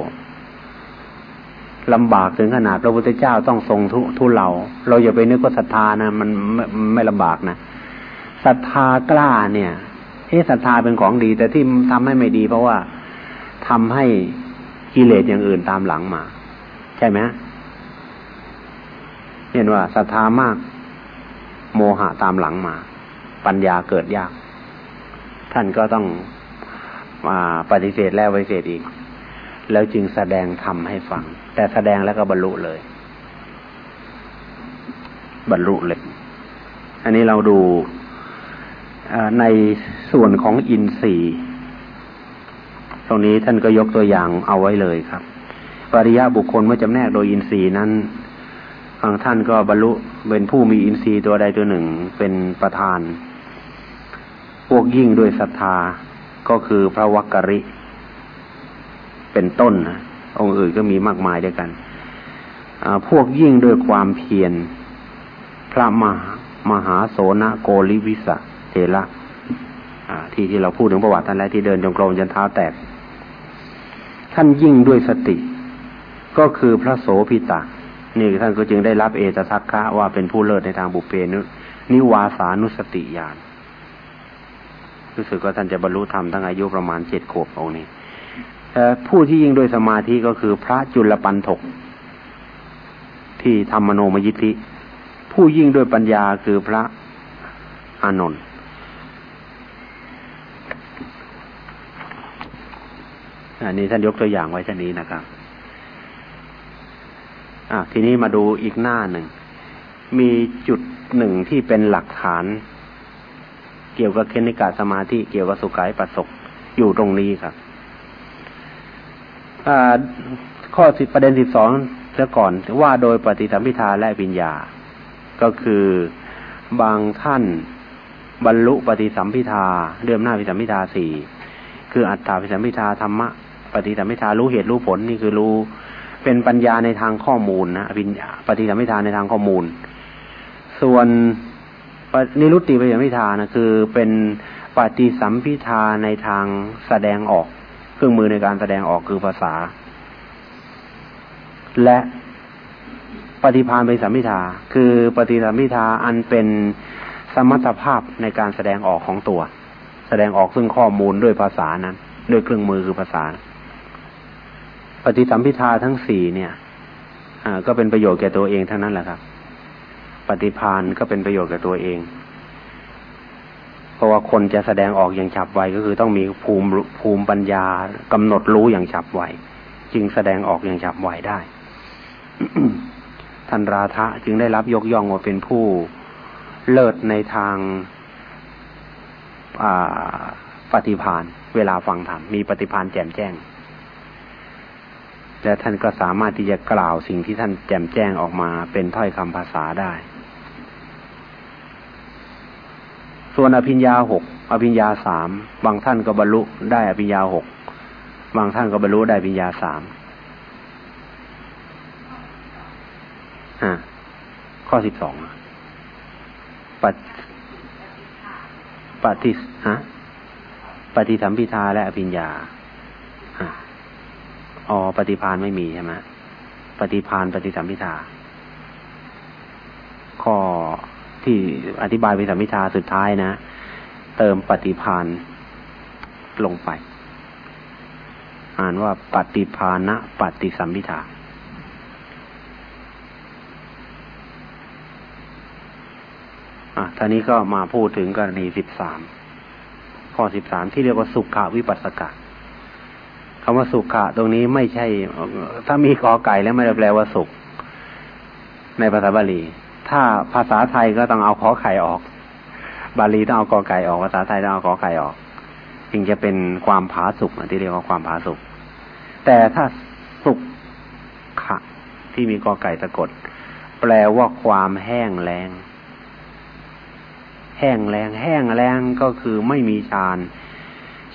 ลำบากถึงขนาดพระพุทธเจ้าต้องทรงทุทุเราเราอย่าไปนึกว่าศรัทธานะมันไม่ไม่ลำบากนะศรัทธากล้าเนี่ยเอ๊ศรัทธาเป็นของดี แต่ที่ทำให้ไม่ดีเพราะว่าทำให้ กิเลสอย่างอื่นตามหลังมา ใช่ไหมเห็นว่าศรัทธามาก โมหะตามหลังมา ปัญญาเกิดยาก ท่านก็ต้องมาปฏิเสธแล้วปฏิเสธอีก แล้วจึงแสดงธรรมให้ฟัง แต่แสดงแล้วก็บรรลุเลย บรรลุเลย อันนี้เราดูในส่วนของอินทรีย์ ตรงนี้ท่านก็ยกตัวอย่างเอาไว้เลยครับ ปริยะบุคคลเมื่อจำแนกโดยอินทรีย์นั้นบางท่านก็บรรลุเป็นผู้มีอินทรีย์ตัวใดตัวหนึ่งเป็นประธาน พวกยิ่งด้วยศรัทธาก็คือพระวักกริ เป็นต้นนะองค์อื่นก็มีมากมายด้วยกันพวกยิ่งด้วยความเพียรพระมหามหาโสนโกริวิสะเทระที่ที่เราพูดถึงประวัติท่านแล้วที่เดินจงกรมจนเท้าแตก ท่านยิ่งด้วยสติ ก็คือพระโสพิตานี่ท่านก็จึงได้รับเอตทัคคะว่าเป็นผู้เลิศในทางบุเพนุนิวาสานุสติญาณรู้สึกว่าท่านจะบรรลุธรรมทั้งอายุประมาณเจ็ดขวบองค์นี้ผู้ที่ยิ่งด้วยสมาธิก็คือพระจุลปันถก ที่ทำมโนมยิทธิ ผู้ยิ่งด้วยปัญญาคือพระอานนท์ อันนี้ท่านยกตัวอย่างไว้เช่นนี้นะครับอะทีนี้มาดูอีกหน้าหนึ่ง มีจุดหนึ่งที่เป็นหลักฐาน เกี่ยวกับเคนิกาสมาธิเกี่ยวกับสุขายปัสสกอยู่ตรงนี้ครับข้อสิประเด็นสิบสองเสียก่อนว่าโดยปฏิสัมพิทาและปิญญา ก็คือบางท่านบรรลุปฏิสัมพิทาเรื่องหน้าปฏิสัมพิทาสี่คืออัตตาปฏิสัมพิทาธรรมะ ปฏิสัมพิทารู้เหตุรู้ผลนี่คือรู้เป็นปัญญาในทางข้อมูลนะปิญญาปฏิสัมพิทาในทางข้อมูล ส่วนนิรุตติปฏิสัมพิทานะคือเป็นปฏิสัมพิทาในทางแสดงออก เครื่องมือในการแสดงออกคือภาษา และปฏิพานไปสัมพิทา คือปฏิสัมพิทาอันเป็นสมรรถภาพในการแสดงออกของตัว แสดงออกซึ่งข้อมูลด้วยภาษานั้น ด้วยเครื่องมือคือภาษา ปฏิสัมพิทาทั้งสี่เนี่ยก็เป็นประโยชน์แก่ตัวเองทั้งนั้นแหละครับ ปฏิพานก็เป็นประโยชน์แก่ตัวเอง เพราะว่าคนจะแสดงออกอย่างฉับไวก็คือต้องมีภูมิภูมิปัญญากำหนดรู้อย่างฉับไวจึงแสดงออกอย่างฉับไวได้ท่านราธะจึงได้รับยกย่องว่าเป็นผู้เลิศในทางปฏิพานเวลาฟังธรรมมีปฏิพานแจ่มแจ้ง และท่านก็สามารถที่จะกล่าวสิ่งที่ท่านแจมแจ้งออกมาเป็นถ้อยคำภาษาได้ ส่วนอภิญญาหกอภิญญาสามบางท่านก็บรรลุได้อภิญญาหกบางท่านก็บรรลุได้อภิญญาสามข้อสิบสองปปฏิฮะปฏิสัมพิทาและอภิญญา อ๋อปฏิพานไม่มีใช่ไหมปฏิพานปฏิสัมพิทาข้อที่อธิบายปฏิสัมพิทาสุดท้ายนะเติมปฏิพานลงไป อ่านว่าปฏิพานะปฏิสัมพิทาอะท่านี้ก็มาพูดถึงกรณีสิบสามข้อสิบสามที่เรียกว่าสุขาวิปัสสกะ คำว่าสุขะตรงนี้ไม่ใช่ ถ้ามีกอไก่แล้วไม่ได้แปลว่าสุข ในภาษาบาลี ถ้าภาษาไทยก็ต้องเอาขอไข่ออก บาลีต้องเอากอไก่ออก ภาษาไทยต้องเอาขอไข่ออก จึงจะเป็นความผาสุกที่เรียกว่าความผาสุก แต่ถ้าสุขขะที่มีกอไก่สะกด แปลว่าความแห้งแล้ง แห้งแรงแห้งแรงก็คือไม่มีฌาน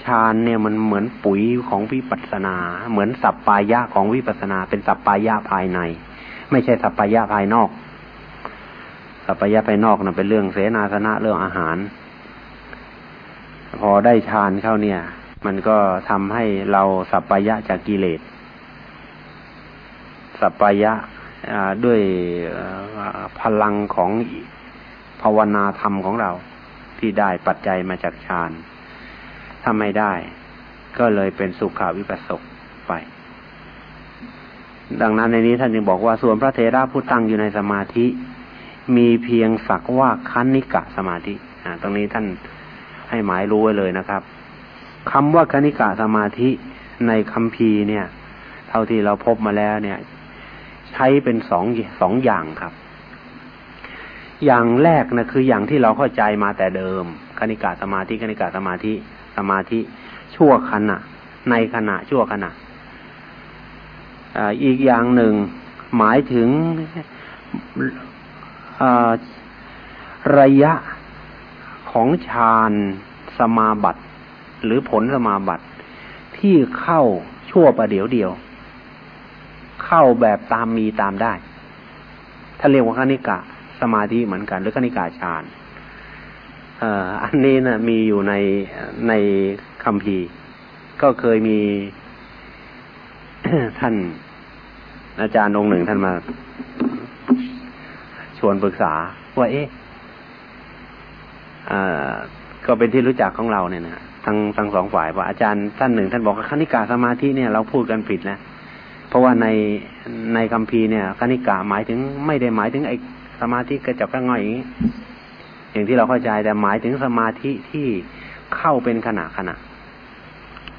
ฌานเนี่ยมันเหมือนปุ๋ยของวิปัสนา เหมือนสัปปายะของวิปัสนา เป็นสัปปายะภายใน ไม่ใช่สัปปายะภายนอก สัปปายะภายนอกนะ่ะเป็นเรื่องเสนาสนะเรื่องอาหาร พอได้ฌานเข้าเนี่ย มันก็ทำให้เราสัปปายะจากกิเลสสัปปายะด้วยพลังของภาวนาธรรมของเราที่ได้ปัจจัยมาจากฌาน ถ้าไม่ได้ ก็เลยเป็นสุขาวิปัสสกไป ดังนั้นในนี้ท่านจึงบอกว่าส่วนพระเทระผู้ตั้งอยู่ในสมาธิ มีเพียงสักว่าคันนิกะสมาธิอตรงนี้ท่านให้หมายรู้ไว้เลยนะครับคำว่าคณิกะสมาธิในคำพีเนี่ย เท่าที่เราพบมาแล้วเนี่ย ใช้เป็นสองสองอย่างครับอย่างแรกนะคืออย่างที่เราเข้าใจมาแต่เดิม คณิกาสมาธิคณิกาสมาธิ สมาธิชั่วขณะ ในขณะชั่วขณะอีกอย่างหนึ่งหมายถึงระยะของฌานสมาบัติ หรือผลสมาบัติ ที่เข้าชั่วประเดี๋ยวเดียว เข้าแบบตามมีตามได้ ถ้าเรียกว่าคณิกะสมาธิเหมือนกัน หรือคณิกาฌาน อันนี้นะมีอยู่ในในคำพีก็เคยมีท่านอาจารย์องค์หนึ่งท่านมา ชวนปรึกษา ว่าเอ๊ะก็เป็นที่รู้จักของเราเนี่ยนะทั้งทั้งสองฝ่ายว่าอาจารย์ท่านหนึ่ง ท่านบอกว่าคณิกาสมาธิเนี่ยเราพูดกันผิดแล้วเพราะว่าในในคำพีเนี่ยคณิกาหมายถึงไม่ได้หมายถึงไอ้สมาธิกระจกกระง่อยอย่างนี้ อย่างที่เราเข้าใจแต่หมายถึงสมาธิที่เข้าเป็นขณะขณะ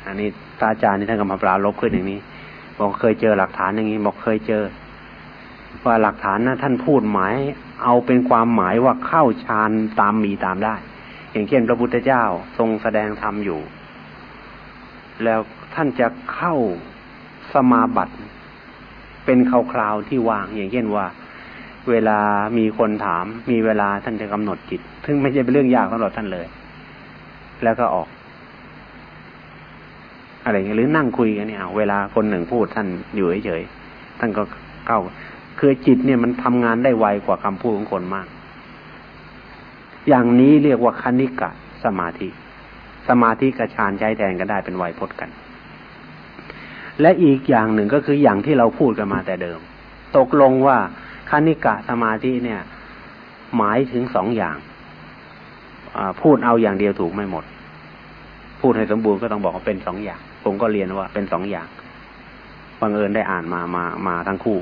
อันนี้ตาอาจารย์นี่ท่านกำมาปราลบขึ้นอย่างนี้บอกเคยเจอหลักฐานอย่างนี้ บอกเคยเจอ ว่าหลักฐานนะท่านพูดหมาย เอาเป็นความหมายว่าเข้าฌานตามมีตามได้ อย่างเช่นพระพุทธเจ้าทรงแสดงธรรมอยู่ แล้วท่านจะเข้าสมาบัติเป็นคราวๆที่วางอย่างเช่นว่า เวลามีคนถาม มีเวลาท่านจะกำหนดจิต ซึ่งไม่ใช่เป็นเรื่องยากสำหรับท่านเลย แล้วก็ออก อะไรเงี้ยหรือนั่งคุยกันเนี่ยเวลาคนหนึ่งพูดท่านอยู่เฉยๆท่านก็เข้า คือจิตเนี่ยมันทำงานได้ไวกว่าคำพูดของคนมาก อย่างนี้เรียกว่าคณิกะสมาธิ สมาธิกับฌานใช้แทนกันได้เป็นไวพจน์กัน และอีกอย่างหนึ่งก็คืออย่างที่เราพูดกันมาแต่เดิม ตกลงว่า คณิกะสมาธิเนี่ย หมายถึงสองอย่างพูดเอาอย่างเดียวถูกไม่หมด พูดให้สมบูรณ์ก็ต้องบอกว่าเป็นสองอย่าง ผมก็เรียนว่าเป็นสองอย่างบังเอิญได้อ่านมามามาทั้งคู่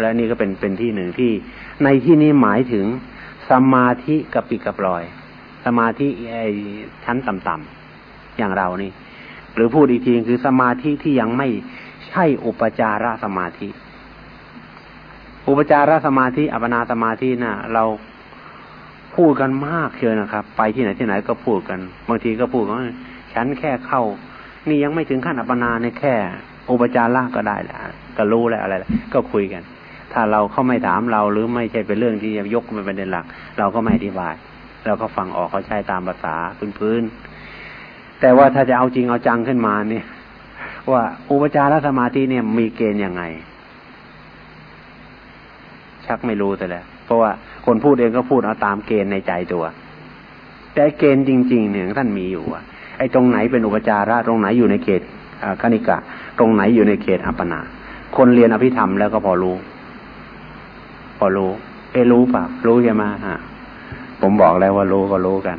และนี่ก็เป็นเป็นที่หนึ่งที่ ในที่นี้หมายถึงสมาธิกับปิกับลอย สมาธิไอชั้นต่ำๆอย่างเรานี่ หรือพูดอีกทีคือสมาธิที่ยังไม่ใช่อุปจารสมาธิ อุปจารสมาธิอัปนาสมาธินะ่ะ เราพูดกันมากเชียวนะครับ ไปที่ไหนที่ไหนก็พูดกัน บางทีก็พูดว่าฉันแค่เข้า นี่ยังไม่ถึงขั้นอัปนาในแค่ อุปจาระก็ได้แหล้วก็รู้แล้วอะไรก็คุยกัน ถ้าเราเขาไม่ถามเราหรือไม่ใช่เป็นเรื่องที่จะยกเป็นประเด็นหลัก เราก็ไม่อธิบาย เราก็ฟังออกเขาใช้ตามภาษาพื้นๆแต่ว่าถ้าจะเอาจริงเอาจังขึ้นมาเนี่ย ว่าอุปจารสมาธิเนี่ยมีเกณฑ์ยังไง ชักไม่รู้แต่แล้วเพราะว่าคนพูดเองก็พูดเอาตามเกณฑ์ในใจตัว แต่เกณฑ์จริง ๆ เนี่ยท่านมีอยู่ว่าไอ้ตรงไหนเป็นอุปจาระตรงไหนอยู่ในเขตคณิกะ ตรงไหนอยู่ในเขตอัปปนา คนเรียนอภิธรรมแล้วก็พอรู้ พอรู้ เอรู้ปะรู้ใช่ไหมฮะผมบอกแล้วว่ารู้ก็รู้กัน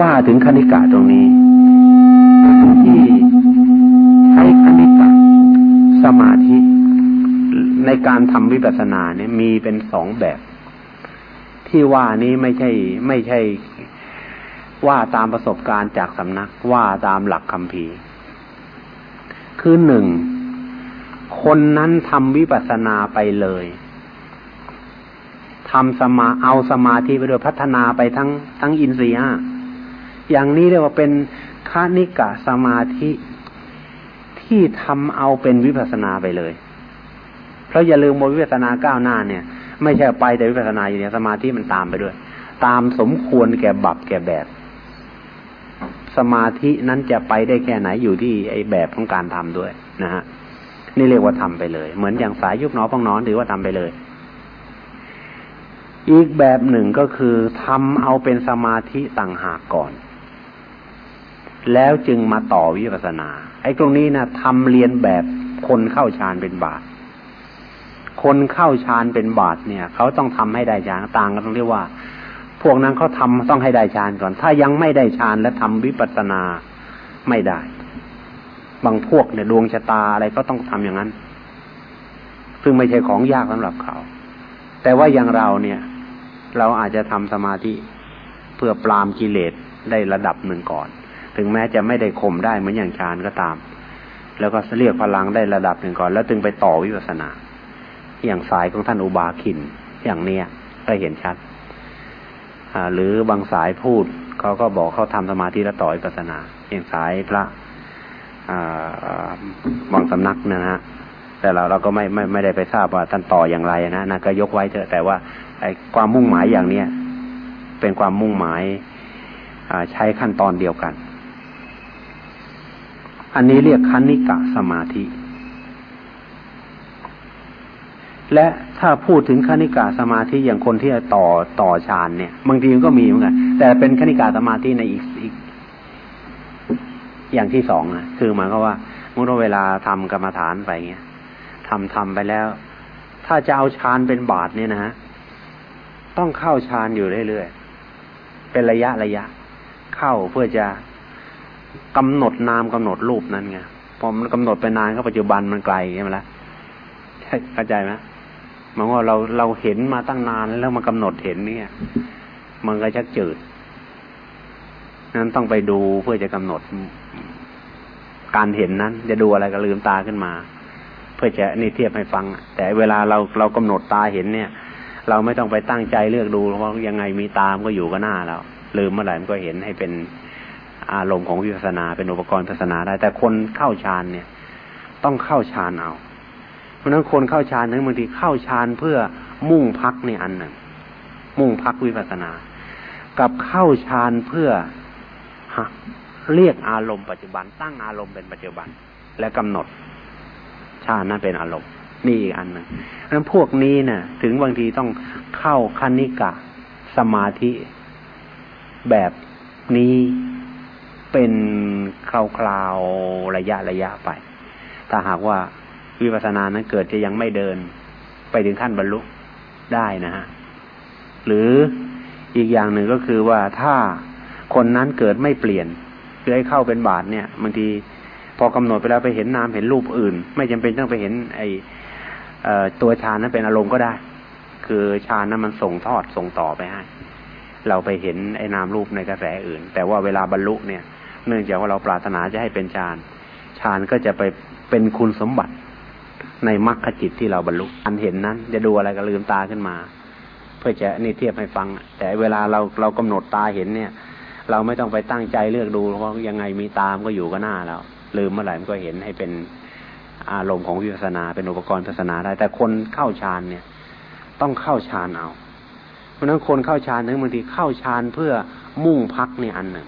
ว่าถึงคณิกะตรงนี้ที่ใช้คณิ การทำวิปัสสนาเนี่ยมีเป็นสองแบบ ที่ว่านี้ไม่ใช่ ไม่ใช่ว่าตามประสบการณ์จากสำนักว่าตามหลักคำพีคือหนึ่ง คนนั้นทำวิปัสสนาไปเลยทำสมาเอาสมาธิไปด้วยพัฒนาไปทั้งทั้งอินทรีย์อย่างนี้เรียกว่าเป็นคานิกะสมาธิที่ทำเอาเป็นวิปัสสนาไปเลย เพราะอย่าลืมวิปัสสนาก้าวหน้าเนี่ย ไม่ใช่ไปแต่วิปัสสนาอย่างเดียวสมาธิมันตามไปด้วย ตามสมควรแก่บับแก่แบบ สมาธินั้นจะไปได้แค่ไหนอยู่ที่ไอ้แบบของการทำด้วยนะฮะนี่เรียกว่าทำไปเลย เหมือนอย่างสายยุบหนอพองนอนถือว่าทำไปเลย อีกแบบหนึ่งก็คือทำเอาเป็นสมาธิต่างหากก่อน แล้วจึงมาต่อวิปัสสนา ไอ้ตรงนี้นะทำเรียนแบบคนเข้าฌานเป็นบาท คนเข้าฌานเป็นบาทเนี่ย เขาต้องทำให้ได้ฌานต่างกันตรงที่ว่า พวกนั้นเขาทำต้องให้ได้ฌานก่อน ถ้ายังไม่ได้ฌานและทำวิปัสสนาไม่ได้ บางพวกเนี่ยดวงชะตาอะไรก็ต้องทำอย่างนั้น ซึ่งไม่ใช่ของยากสำหรับเขา แต่ว่าอย่างเราเนี่ย เราอาจจะทำสมาธิเพื่อปรามกิเลสได้ระดับหนึ่งก่อน ถึงแม้จะไม่ได้ข่มได้เหมือนอย่างฌานก็ตาม แล้วก็เรียกพลังได้ระดับหนึ่งก่อน แล้วจึงไปต่อวิปัสสนา อย่างสายของท่านอุบาคินอย่างเนี้ยก็เห็นชัดหรือบางสายพูดเขาก็บอกเขาทำสมาธิแล้วต่อวิปัสนาอย่างสายพระบางสำนักนะฮะแต่เราเราก็ไม่ไม่ไม่ได้ไปทราบว่าท่านต่ออย่างไรนะนะก็ยกไว้เถอะแต่ว่าไอ้ความมุ่งหมายอย่างเนี้ยเป็นความมุ่งหมายใช้ขั้นตอนเดียวกัน อันนี้เรียกคณิกะสมาธิ และถ้าพูดถึงคณิกาสมาธิอย่างคนที่จะต่อต่อฌานเนี่ย บางทีมันก็มีเหมือนกันแต่เป็นคณิกาสมาธิในอีกอีก อย่างที่สองอะคือหมายก็ว่าเมื่อเวลาทำกรรมฐานไปเงี้ยทำทำไปแล้ว ถ้าจะเอาฌานเป็นบาทเนี่ยนะฮะต้องเข้าฌานอยู่เรื่อยๆเป็นระยะระยะ เข้าเพื่อจะกำหนดนามกำหนดรูปนั้นไงพอมันกำหนดไปนานก็ปัจจุบันมันไกลใช่ไหมล่ะเข้าใจไหม มันว่าเราเราเห็นมาตั้งนานแล้วมากำหนดเห็นเนี่ย มันก็ชักจืดนั้นต้องไปดูเพื่อจะกำหนด การเห็นนั้น จะดูอะไรก็ลืมตาขึ้นมา เพื่อจะนี่เทียบให้ฟัง แต่เวลาเราเรากำหนดตาเห็นเนี่ย เราไม่ต้องไปตั้งใจเลือกดูเพราะยังไงมีตามก็อยู่ก็หน้าเราลืมเมื่อไหร่มันก็เห็นให้เป็นอารมณ์ของวิปัสนาเป็นอุปกรณ์ศาสนาได้ แต่คนเข้าฌานเนี่ย ต้องเข้าฌานเอา ราะนั้นคนเข้าฌานทั้งบางทีเข้าฌานเพื่อมุ่งพักในอันหนึ่ง มุ่งพักวิปัสนา กับเข้าฌานเพื่อเรียกอารมณ์ปัจจุบัน ตั้งอารมณ์เป็นปัจจุบัน และกำหนดชาตินั้นเป็นอารมณ์นี่อีกอันหนึ่งเพราะฉะนั้นพวกนี้เนะ่ะ ถึงบางทีต้องเข้าคณิกะสมาธิแบบนี้เป็นคราวๆระยะระยะไป ถ้าหากว่า วิปัสสนานั้นเกิดจะยังไม่เดิน ไปถึงขั้นบรรลุได้นะฮะหรืออีกอย่างหนึ่งก็คือว่าถ้าคนนั้นเกิดไม่เปลี่ยนคือให้เข้าเป็นบาทเนี่ยบางทีพอกำหนดไปแล้วไปเห็นนามเห็นรูปอื่น ไม่จำเป็นต้องไปเห็น ไอตัวฌานนั้นเป็นอารมณ์ก็ได้ คือฌานนั้นมันส่งทอดส่งต่อไปให้เราไปเห็นไอ้นามรูปในกระแสอื่น แต่ว่าเวลาบรรลุเนี่ย เนื่องจากว่าเราปรารถนาจะให้เป็นฌานฌานก็จะไปเป็นคุณสมบัติ ในมรรคจิตที่เราบรรลุอันเห็นนั้น จะดูอะไรก็ลืมตาขึ้นมา เพื่อจะนี่เทียบให้ฟัง แต่เวลาเราเรากำหนดตาเห็นเนี่ย เราไม่ต้องไปตั้งใจเลือกดูเพราะยังไงมีตามก็อยู่ก็หน้าแล้วลืมเมื่อไหร่มันก็เห็นให้เป็นอารมณ์ของวิปัสสนาเป็นอุปกรณ์ศาสนาได้ แต่คนเข้าฌานเนี่ย ต้องเข้าฌานเอา เพราะนั้นคนเข้าฌานนึงบางทีเข้าฌานเพื่อมุ่งพักในอันหนึ่ง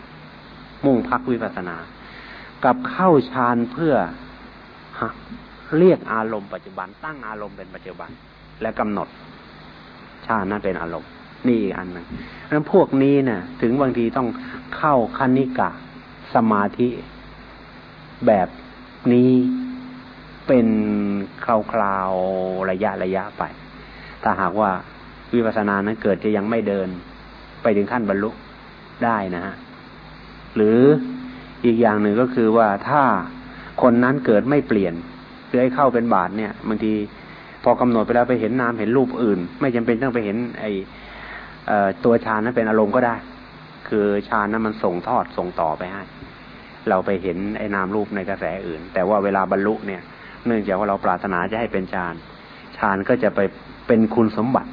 มุ่งพักวิปัสสนา กับเข้าฌานเพื่อ เรียกอารมณ์ปัจจุบัน ตั้งอารมณ์เป็นปัจจุบัน และกำหนดฌานนั้นเป็นอารมณ์ นี่อีกอันหนึ่งเพราะพวกนี้เนี่ยถึงบางทีต้องเข้าคณิกะสมาธิแบบนี้เป็นคราวๆระยะระยะไป ถ้าหากว่าวิปัสสนานั้นเกิดจะยังไม่เดิน ไปถึงขั้นบรรลุได้นะฮะ หรืออีกอย่างหนึ่งก็คือว่าถ้าคนนั้นเกิดไม่เปลี่ยน คือให้เข้าเป็นบาทเนี่ยบางทีพอกำหนดไปแล้วไปเห็นนามเห็นรูปอื่น ไม่จำเป็นต้องไปเห็น ไอตัวฌานนั้นเป็นอารมณ์ก็ได้ คือฌานนั้นมันส่งทอดส่งต่อไปให้เราไปเห็นไอ้นามรูปในกระแสอื่น แต่ว่าเวลาบรรลุเนี่ย เนื่องจากว่าเราปรารถนาจะให้เป็นฌานฌานก็จะไปเป็นคุณสมบัติ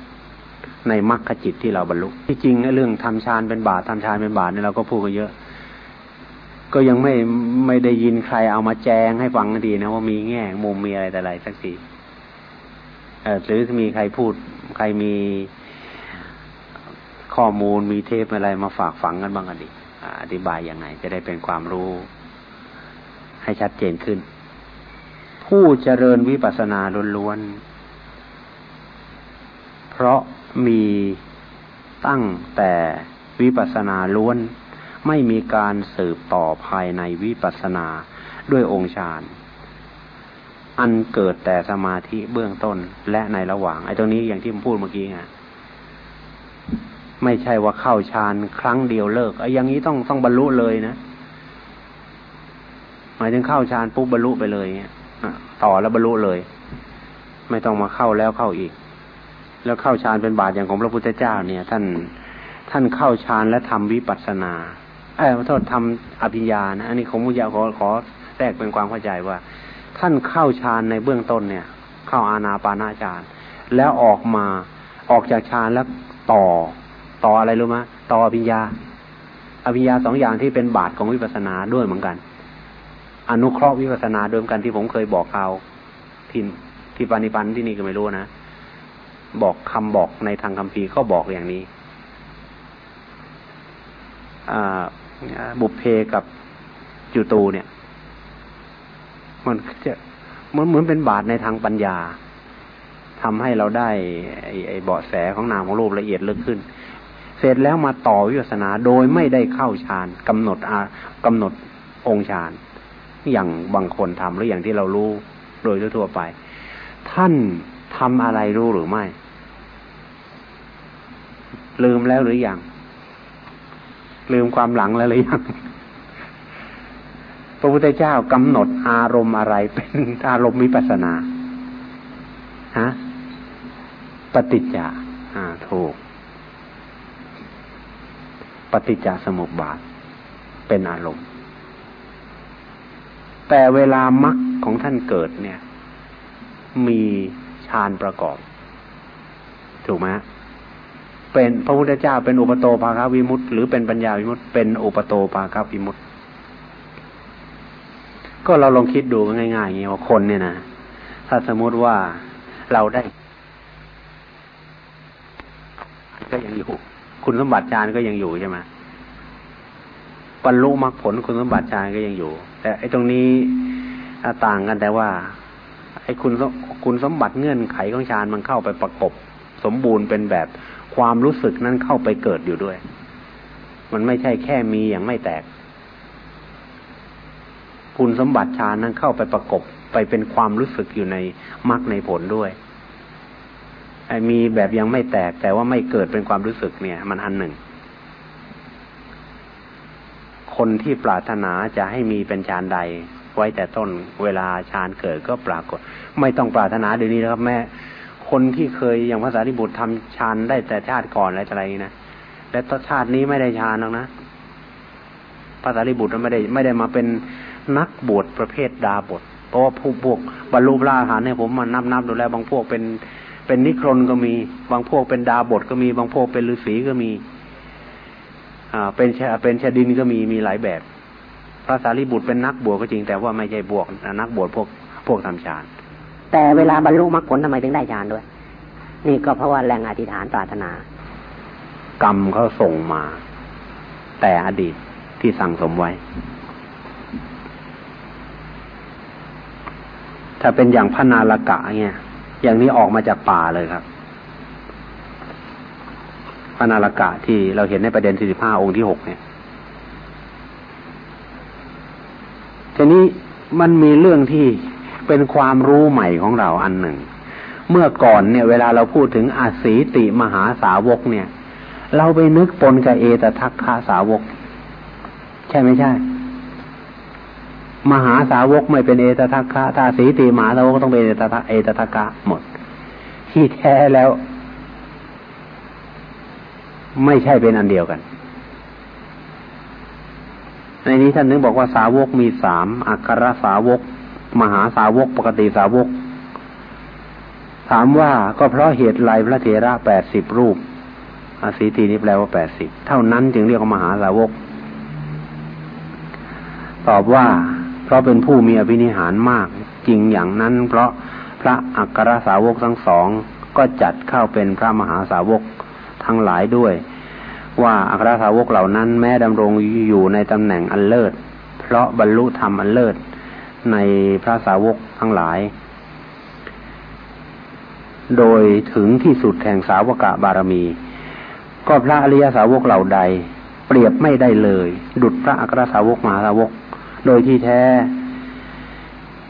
ในมรรคจิตที่เราบรรลุที่จริงเรื่องทำฌานเป็นบาตทำฌานเป็นบาตเนี่ยเราก็พูดกันเยอะ ก็ยังไม่ไม่ได้ยินใครเอามาแจงให้ฟังดีนะว่ามีแง่มุมมีอะไรแต่ไรสักทีเออหรือมีใครพูด ใครมีข้อมูลมีเทปอะไรมาฝากฝังกันบ้างกันดีอธิบายยังไง จะได้เป็นความรู้ ให้ชัดเจนขึ้น ผู้เจริญวิปัสสนาล้วนๆเพราะมีตั้งแต่วิปัสสนาล้วน ไม่มีการสืบต่อภายในวิปัสสนาด้วยองค์ฌานอันเกิดแต่สมาธิเบื้องต้นและในระหว่าง ไอ้ตรงนี้อย่างที่ผมพูดเมื่อกี้ไงไม่ใช่ว่าเข้าฌานครั้งเดียวเลิกไอ้อย่างนี้ต้องต้องบรรลุเลยนะหมายถึงเข้าฌานปุ๊บบรรลุไปเลยเนี่ยต่อแล้วบรรลุเลย ไม่ต้องมาเข้าแล้วเข้าอีก แล้วเข้าฌานเป็นบาทอย่างของพระพุทธเจ้าเนี่ย ท่านท่านเข้าฌานและทำวิปัสสนา เอ้ขอโทษทำอภิญญานะอันนี้ของมุยาขอขอแทรกเป็นความเข้าใจว่า ท่านเข้าฌานในเบื้องต้นเนี่ย เข้าอาณาปานาฌานแล้วออกมาออกจากฌานแล้วต่อ ต่ออะไรรู้ไหมต่ออภิญญา อภิญญาสองอย่างที่เป็นบาทของวิปัสสนาด้วยเหมือนกัน อนุเคราะห์วิปัสสนาด้วยเหมือนกันที่ผมเคยบอกเขาที่ที่ปานิปันที่นี่ก็ไม่รู้นะบอกคำบอกในทางคัมภีร์ก็บอกอย่างนี้ อ่า บุพเพกับจุตูเนี่ย มันจะมันเหมือนเป็นบาทในทางปัญญาทำให้เราได้ ไอ้ไอเบาะแสของนามของรูปละเอียดลึกขึ้น เสร็จแล้วมาต่อวิปัสนาโดยไม่ได้เข้าฌานกำหนดอากำหนดองค์ฌานอย่างบางคนทำหรืออย่างที่เรารู้โดยทั่วไป ท่านทำอะไรรู้หรือไม่ ลืมแล้วหรือยัง ลืมความหลังแล้วหรือยังพระพุทธเจ้ากำหนดอารมณ์อะไรเป็นอารมณ์วิปัสนาฮะปฏิจจาอ่าถูก ปฏิจจสมุปบาท เป็นอารมณ์ แต่เวลามรรคของท่านเกิดเนี่ย มีฌานประกอบ ถูกไหม เป็นพระพุทธเจ้าเป็นอุปโตภาควิมุตต์หรือเป็นปัญญาวิมุตต์เป็นอุปโตภาควิมุตต์ก็เราลองคิดดูง่ายๆอย่างนี้ว่าคนเนี่ยนะถ้าสมมติว่าเราได้ก็ยังอยู่ คุณสมบัติฌานก็ยังอยู่ใช่ไหมบรรลุมรรคผลคุณสมบัติฌานก็ยังอยู่ แต่ไอ้ตรงนี้ต่างกันแต่ว่า ไอ้คุณคุณสมบัติเงื่อนไขของฌานมันเข้าไปประกบ สมบูรณ์เป็นแบบ ความรู้สึกนั้นเข้าไปเกิดอยู่ด้วย มันไม่ใช่แค่มีอย่างไม่แตก คุณสมบัติฌานนั้นเข้าไปประกบไปเป็นความรู้สึกอยู่ในมรรคในผลด้วยมีแบบยังไม่แตก แต่ว่าไม่เกิดเป็นความรู้สึกเนี่ย มันอันหนึ่ง คนที่ปรารถนาจะให้มีเป็นฌานใด ไว้แต่ต้นเวลาฌานเกิดก็ปรากฏ ไม่ต้องปรารถนาเดี๋ยวนี้นะครับแม่ คนที่เคยอย่างภาษาที่บุตรทำฌานได้แต่ชาติก่อนอะไรอะไรนะและต่ชาตินี้ไม่ได้ฌานหรอกนะภาษาลิบุตรไม่ได้ไม่ได้มาเป็นนักบวชประเภทดาบท เพราะว่าผู้พวกบรรลุพระอรหันต์เนี่ยผมมานับนับดูแล้ว บางพวกเป็นเป็นนิครนก็มี บางพวกเป็นดาบทก็มี บางพวกเป็นฤาษีก็มี อ่า เป็นเป็นชาดินก็มีมีหลายแบบพระสารีบุตรเป็นนักบวชก็จริงแต่ว่าไม่ใช่บวกนักบวชพวกพวกทำฌาน แต่เวลาบรรลุมรรคผลทำไมถึงได้ฌานด้วย นี่ก็เพราะว่าแรงอธิษฐานปรารถนา กรรมเขาส่งมา แต่อดีตที่สั่งสมไว้ ถ้าเป็นอย่างพนาลกะเนี่ยอย่างนี้ออกมาจากป่าเลยครับพนาลกะที่เราเห็นในประเด็นสี่สิบห้าองค์ที่หกเนี่ยทีนี้มันมีเรื่องที่ เป็นความรู้ใหม่ของเราอันหนึ่ง เมื่อก่อนเนี่ยเวลาเราพูดถึงอาศีติมหาสาวกเนี่ย เราไปนึกปนกับเอตทัคคะสาวก ใช่ไม่ใช่ มหาสาวกไม่เป็นเอตทัคคะถ้าสีติมหาสาวกต้องเป็นเอตทัคเอตทัคคะหมด ที่แท้แล้ว ไม่ใช่เป็นอันเดียวกันในนี้ท่านนึกบอกว่าสาวกมีสามอัครสาวก มหาสาวกปกติสาวก ถามว่าก็เพราะเหตุไรพระเถระแปดสิบรูปอาศีทีนี้แปลว่าแปดสิบเท่านั้นจึงเรียกว่ามหาสาวก ตอบว่า เพราะเป็นผู้มีอภินิหารมาก จริงอย่างนั้น เพราะพระอัครสาวกทั้งสอง ก็จัดเข้าเป็นพระมหาสาวกทั้งหลายด้วย ว่าอัครสาวกเหล่านั้นแม้ดำรงอยู่ในตำแหน่งอันเลิศ เพราะบรรลุธรรมอันเลิศ ในพระสาวกทั้งหลาย โดยถึงที่สุดแห่งสาวกะบารมี ก็พระอริยสาวกเหล่าใด เปรียบไม่ได้เลย ดุจพระอัครสาวกมหาสาวก โดยที่แท้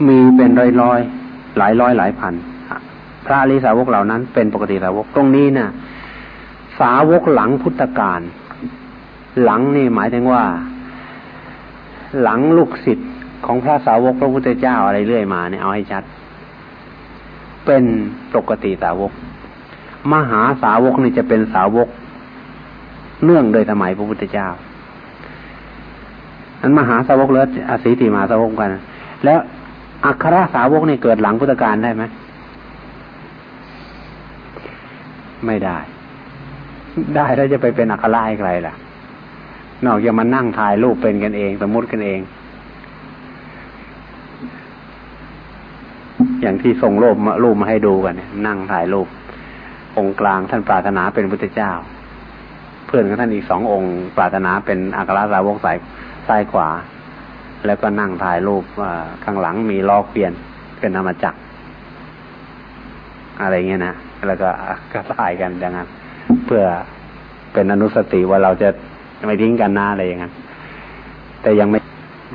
มีเป็นร้อยร้อยหลายร้อยหลายพันพระอริยสาวกเหล่านั้น เป็นปกติสาวกตรงนี้นะ่ะ สาวกหลังพุทธกาลหลังนี่หมายถึงว่า หลังลูกศิษย์ ของพระสาวกพระพุทธเจ้าอะไรเรื่อยมาเนี่ยเอาให้ชัด เป็นปกติสาวก มหาสาวกนี่จะเป็นสาวก เนื่องโดยสมัยพระพุทธเจ้านั้นมหาสาวกเลืออาศีติมหาสาวกกัน แล้วอัครสาวกนี่เกิดหลังพุทธกาลได้ไหมไม่ได้ ได้แล้วจะไปเป็นอัคราให้ใครล่ะ นอกจากมานั่งถ่ายรูปเป็นกันเอง สมมติกันเอง อย่างที่ส่งรูปมารูปมาให้ดูกันนั่งถ่ายรูป องค์กลางท่านปรารถนาเป็นพุทธเจ้า เพื่อนของท่านอีกสององค์ ปรารถนาเป็นอัครสาวกสายซ้ายขวา แล้วก็นั่งถ่ายรูปข้างหลังมีล้อเปลี่ยนเป็นธรรมจักรอะไรเงี้ยนะแล้วก็ก็ถ่ายกันอย่างนั้นเพื่อเป็นอนุสติว่าเราจะไม่ทิ้งกันนะอะไรอย่างนั้นแต่ยังไม่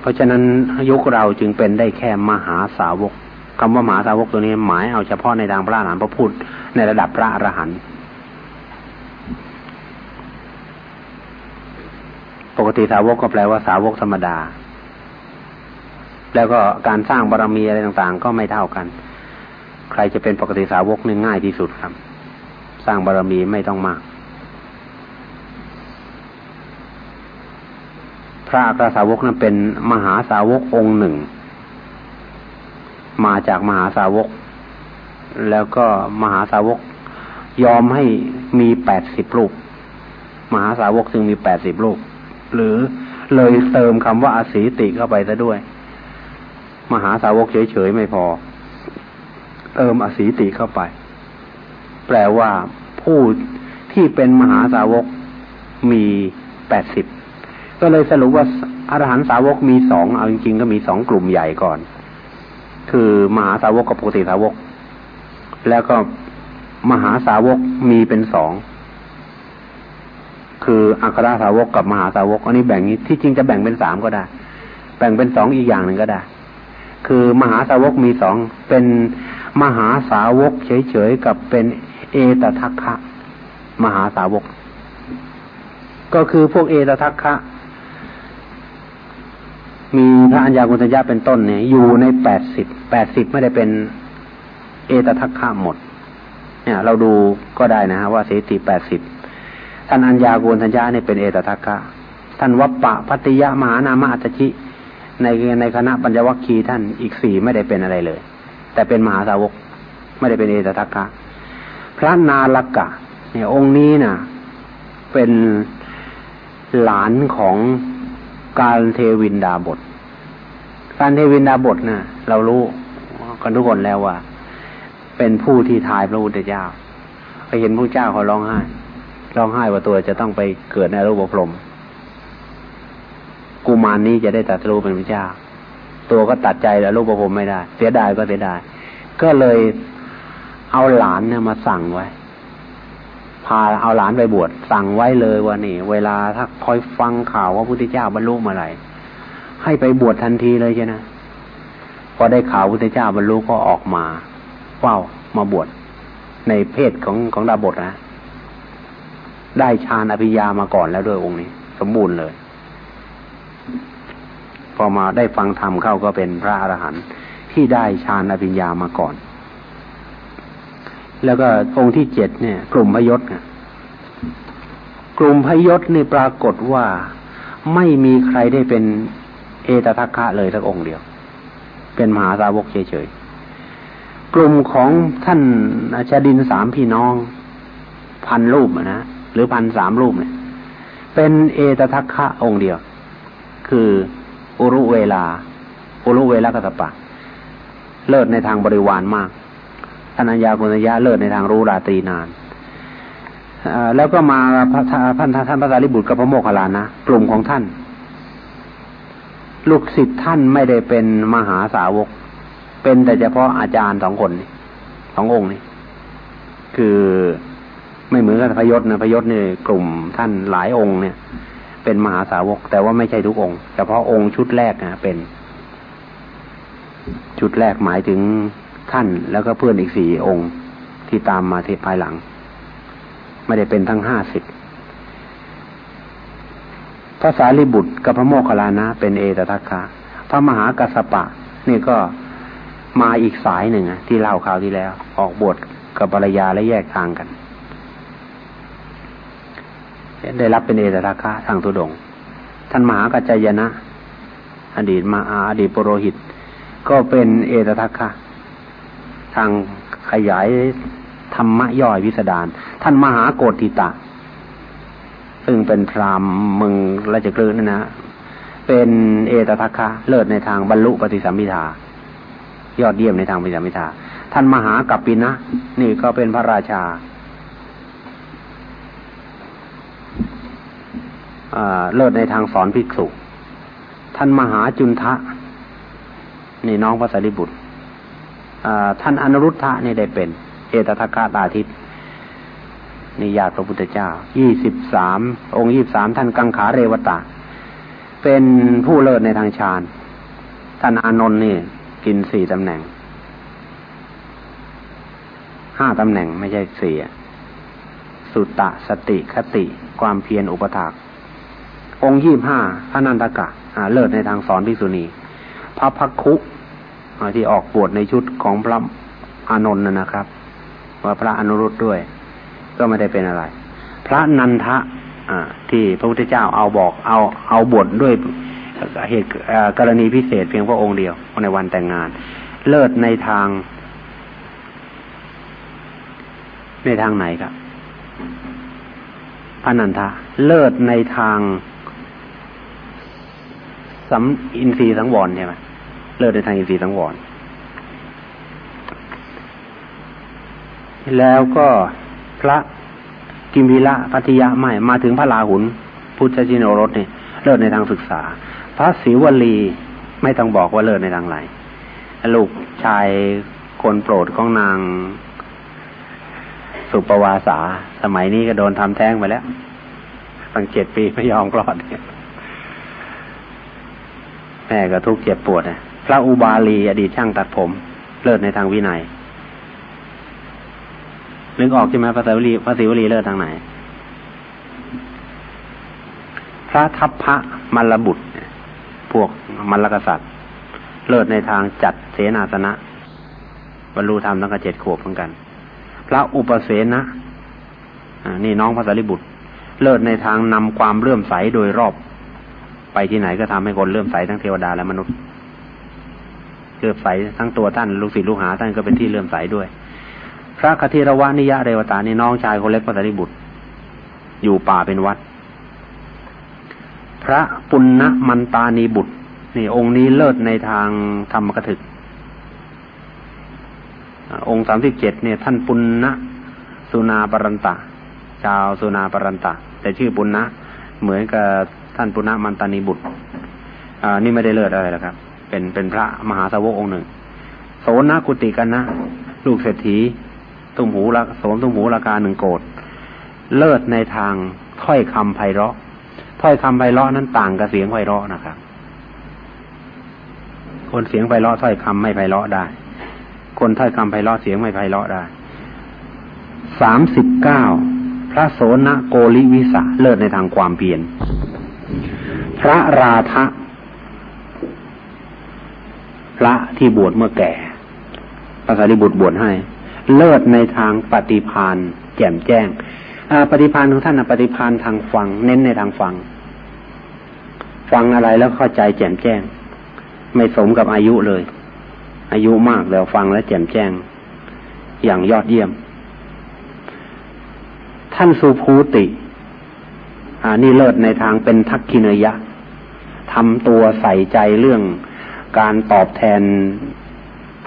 เพราะฉะนั้นยุคเราจึงเป็นได้แค่มหาสาวก คำว่ามหาสาวกตัวนี้หมายเอาเฉพาะในทางพระอรหันต์พระพุทธในระดับพระอรหันต์ปกติสาวกก็แปลว่าสาวกธรรมดา แล้วก็การสร้างบารมีอะไรต่าง ๆ ก็ไม่เท่ากัน ใครจะเป็นปกติสาวกนี่ง่ายที่สุดครับ สร้างบารมีไม่ต้องมาก พระอัครสาวกนั้นเป็นมหาสาวกองค์หนึ่ง มาจากมหาสาวก แล้วก็มหาสาวกยอมให้มีแปดสิบรูป มหาสาวกซึ่งมีแปดสิบรูป หรือเลยเติมคำว่าอสีติเข้าไปซะด้วย มหาสาวกเฉยๆไม่พอ เติมอสีติเข้าไป แปลว่าผู้ที่เป็นมหาสาวกมีแปดสิบก็เลยสรุปว่าอรหันสาวกมีสองเอาจริงๆก็มีสองกลุ่มใหญ่ก่อน คือมหาสาวกกับปกติสาวก แล้วก็มหาสาวกมีเป็นสองคืออัครสาวกกับมหาสาวกอันนี้แบ่งนี้ที่จริงจะแบ่งเป็นสามก็ได้ แบ่งเป็นสองอีกอย่างหนึ่งก็ได้ คือมหาสาวกมีสองเป็นมหาสาวกเฉยๆกับเป็นเอตทัคคะ มหาสาวก ก็คือพวกเอตทัคคะ มีพระอัญญากุณทยะเป็นต้นเนี่ย อยู่ในแปดสิบแปดสิบไม่ได้เป็นเอตทัคคะหมด เนี่ย เราดูก็ได้นะฮะว่าเสติแปดสิบท่านอัญญากุณทยะเนี่ยเป็นเอตทัคคะท่านวัปปะพัติยะมหานามาอัตชิในในคณะปัญจวัคคีท่านอีกสี่ไม่ได้เป็นอะไรเลย แต่เป็นมหาสาวก ไม่ได้เป็นเอตทัคคะพระนาลกะเนี่ยองค์นี้นะ่ะ เป็นหลานของ การเทวินดาบท การเทวินดาบทนะ่ะ เรารู้กันทุกคนแล้วว่า เป็นผู้ที่ทายพระพุทธเจ้าไปเห็นพระเจ้าเขาร้องไห้ร้องไห้ว่าตัวจะต้องไปเกิดในรูปพรหมกุมารนี้จะได้ตัดรู้เป็นพระเจ้า ตัวก็ตัดใจแล้วรูปพรหมไม่ได้ เสียดายก็เสียดาย ก็เลยเอาหลานเนี่ยมาสั่งไว้ พาเอาหลานไปบวชสั่งไว้เลยว่านี่ เวลาถ้าคอยฟังข่าวว่าพุทธเจ้าบรรลุมาอะไรให้ไปบวชทันทีเลยใช่ไหมพอได้ข่าวพุทธเจ้าบรรลุก็ออกมาเฝ้ามาบวชในเพศของของดาบทนะ ได้ฌานอภิญามาก่อนแล้วด้วยองค์นี้ สมบูรณ์เลย พอมาได้ฟังธรรมเข้าก็เป็นพระอรหันต์ที่ได้ฌานอภิญญามาก่อน แล้วก็องค์ที่เจ็ดเนี่ย กลุ่มพยศเนี่ยกลุ่มพยศนี่ปรากฏว่าไม่มีใครได้เป็นเอตทัคคะเลยสักองค์เดียว เป็นมหาสาวกเฉยๆ กลุ่มของท่านอาจารดินสามพี่น้อง พันรูปนะหรือพันสามรูปเนี่ย เป็นเอตทัคคะองค์เดียว คืออุรุเวลา อุรุเวลากัตปะ เลิศในทางบริวารมาก ท่านอัญญากุณยะเลิศในทางรู้ราตรีนานแล้วก็มาพระท่านท่านพระสารีบุตรกับพระโมคคัลลานะกลุ่มของท่าน ลูกศิษย์ท่านไม่ได้เป็นมหาสาวก เป็นแต่เฉพาะอาจารย์สองคนสององค์นี่คือไม่เหมือนกับพยศนะพยศนี่กลุ่มท่านหลายองค์เนี่ย เป็นมหาสาวก แต่ว่าไม่ใช่ทุกองค์เฉพาะองค์ชุดแรกนะเป็น ชุดแรกหมายถึง ท่านแล้วก็เพื่อนอีกสี่องค์ที่ตามมาที่ภายหลัง ไม่ได้เป็นทั้งห้าสิบพระสารีบุตรกับพระโมคคัลลานะ เป็นเอตทัคคะพระมหากัสปะ นี่ก็มาอีกสายหนึ่งที่เล่าข่าวที่แล้ว ออกบวชกับภรรยาและแยกทางกัน ได้รับเป็นเอตทัคคะทางตุดง ท่านมหากัจจยนะ อดีตมาอาอดีตปรโรหิต ก็เป็นเอตทัคคะ ทางขยายธรรมะย่อยวิสดารท่านมหาโกติตะ ซึ่งเป็นพรามมึงราชกลืนนนะเป็นเอตทัคคะเลิศในทางบรรลุปฏิสัมพิทายอดเยี่ยมในทางปฏิสัมพิทาท่านมหากัปปินะนี่ก็เป็นพระราชาเลิศในทางสอนภิกษุ ท่านมหาจุนทะ นี่น้องพระสารีบุตร ท่านอนุรุทธะนี่ได้เป็น เอตทัคคาตาทิตนิยาพระพุทธเจ้า ยี่สิบสาม องค์ยี่สามท่านกังขาเรวตะ เป็นผู้เลิศในทางฌาน ท่านอานนท์นี่ กินสี่ตำแหน่ง ห้าตำแหน่งไม่ใช่สี่สุตตะสติคติ ความเพียรอุปถาก องค์ยี่ห้าพระนันทกะเลิศในทางสอนภิกษุณีพระพักคุ ที่ออกบวชในชุดของพระอานนท์นะครับ ว่าพระอนุรุตด้วย ก็ไม่ได้เป็นอะไร พระนันทะที่พระพุทธเจ้าเอาบอกเอาเอาบวชดด้วยเหตุกรณีพิเศษเพียงพระองค์เดียวในวันแต่งงาน เลิศในทาง ในทางไหนครับพระนันทะ เลิศในทางสัมอินทรีย์สังวรใช่ไหม เลิศในทางอินทรีย์สังวร แล้วก็พระกิมพีละพัทยาไม่มาถึงพระลาหุน พุทธชินโอรสเนี่ยเลิศในทางศึกษา พระศิวลีไม่ต้องบอกว่าเลิศในทางไหนลูกชายคนโปรดของนางสุปวาสา สมัยนี้ก็โดนทำแท้งไปแล้ว ตั้งเจ็ดปีไม่ยอมกลอด แม่ก็ทุกข์เจ็บปวดนะ ระอุบาลี อดีตช่างตัดผมเลิศในทางวินัยนึกออกใช่ไหมพระศิวลีพระศิวลีเลิศทางไหน พระทัพพระมรบุตรพวกมรรคษัตริย์ เลิศในทางจัดเสนาสนะบรรลุธรรมตั้งแต่เจ็ดขวบเหมือนกัน พระอุปเสนะนี่น้องพระสารีบุตร เลิศในทางนำความเลื่อมใสโดยรอบ ไปที่ไหนก็ทำให้คนเลื่อมใสทั้งเทวดาและมนุษย์ เลื่อมใสทั้งตัวท่านลูกศิษย์ลูกหาท่านก็เป็นที่เลื่อมใสด้วย พระคติรวานิยะเรวตานี่น้องชายคนเล็กพระสารีบุตร อยู่ป่าเป็นวัด พระปุณณมันตานีบุตร นี่องค์นี้เลิศในทางธรรมกถึก องค์สามสิบเจ็ดเนี่ย ท่านปุณณสุนาปรันตะชาวสุนาปรันตะ แต่ชื่อปุณณะเหมือนกับท่านปุณณมันตานีบุตรอ่านี่ไม่ได้เลิศอะไรหรอกครับ เป็นเป็นพระมหาสาวกองค์หนึ่ง โสนกุติกันนะลูกเศรษฐีตุ้มหูละโสมตุ้มหูราคาหนึ่งโกดเลิศในทางถ้อยคำไพเราะ ถ้อยคำไพเราะนั้นต่างกับเสียงไพเราะนะครับ คนเสียงไพเราะถ้อยคำไม่ไพเราะได้ คนถ้อยคำไพเราะเสียงไม่ไพเราะได้สามสิบเก้าพระโสนโกลิวิสาเลิศในทางความเพียรพระราธะ พระที่บวชเมื่อแก่พระสารีบุตรบวชให้ เลิศในทางปฏิพานแจ่มแจ้งปฏิพานของท่านปฏิพานทางฟัง เน้นในทางฟัง ฟังอะไรแล้วเข้าใจแจ่มแจ้ง ไม่สมกับอายุเลย อายุมากแล้วฟังและแจ่มแจ้ง อย่างยอดเยี่ยม ท่านสุภูติอ่านี่เลิศในทางเป็นทักขินยะทำตัวใส่ใจเรื่อง การตอบแทน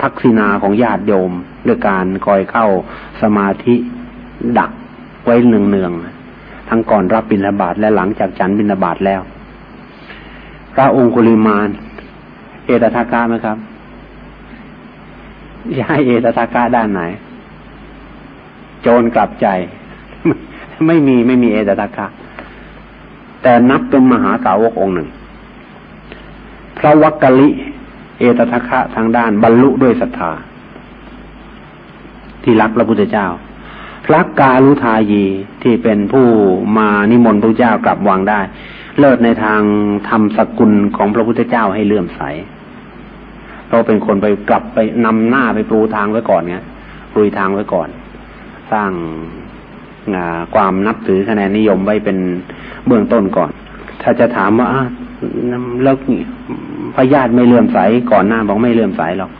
ทักษิณาของญาติโยมด้วยการคอยเข้าสมาธิดักไว้เนืองๆทั้งก่อนรับบิณฑบาตและหลังจากฉันบิณฑบาตแล้ว พระองคุลิมาน เอตทักกะไหมครับย้ายเอตตากาด้านไหน โจรกลับใจ ไม่มีไม่มีเอตตากาแต่นับเป็นมหาสาวกองค์หนึ่ง พระวักกะลิ เอตทัคคะทางด้านบรรลุด้วยศรัทธา ที่รักพระพุทธเจ้าพระกาลุทายีที่เป็นผู้มานิมนต์พระเจ้ากลับวางได้ เลิศในทางทำสกุลของพระพุทธเจ้าให้เลื่อมใสเราเป็นคนไปกลับไปนำหน้าไปปรูทางไว้ก่อนเนี้ยปลุยทางไว้ก่อน สร้างความนับถือคะแนนนิยมไว้เป็นเบื้องต้นก่อน ถ้าจะถามว่า แล้วพญาติไม่เลื่อมใสก่อนหน้าบอกไม่เลื่อมใสหรอก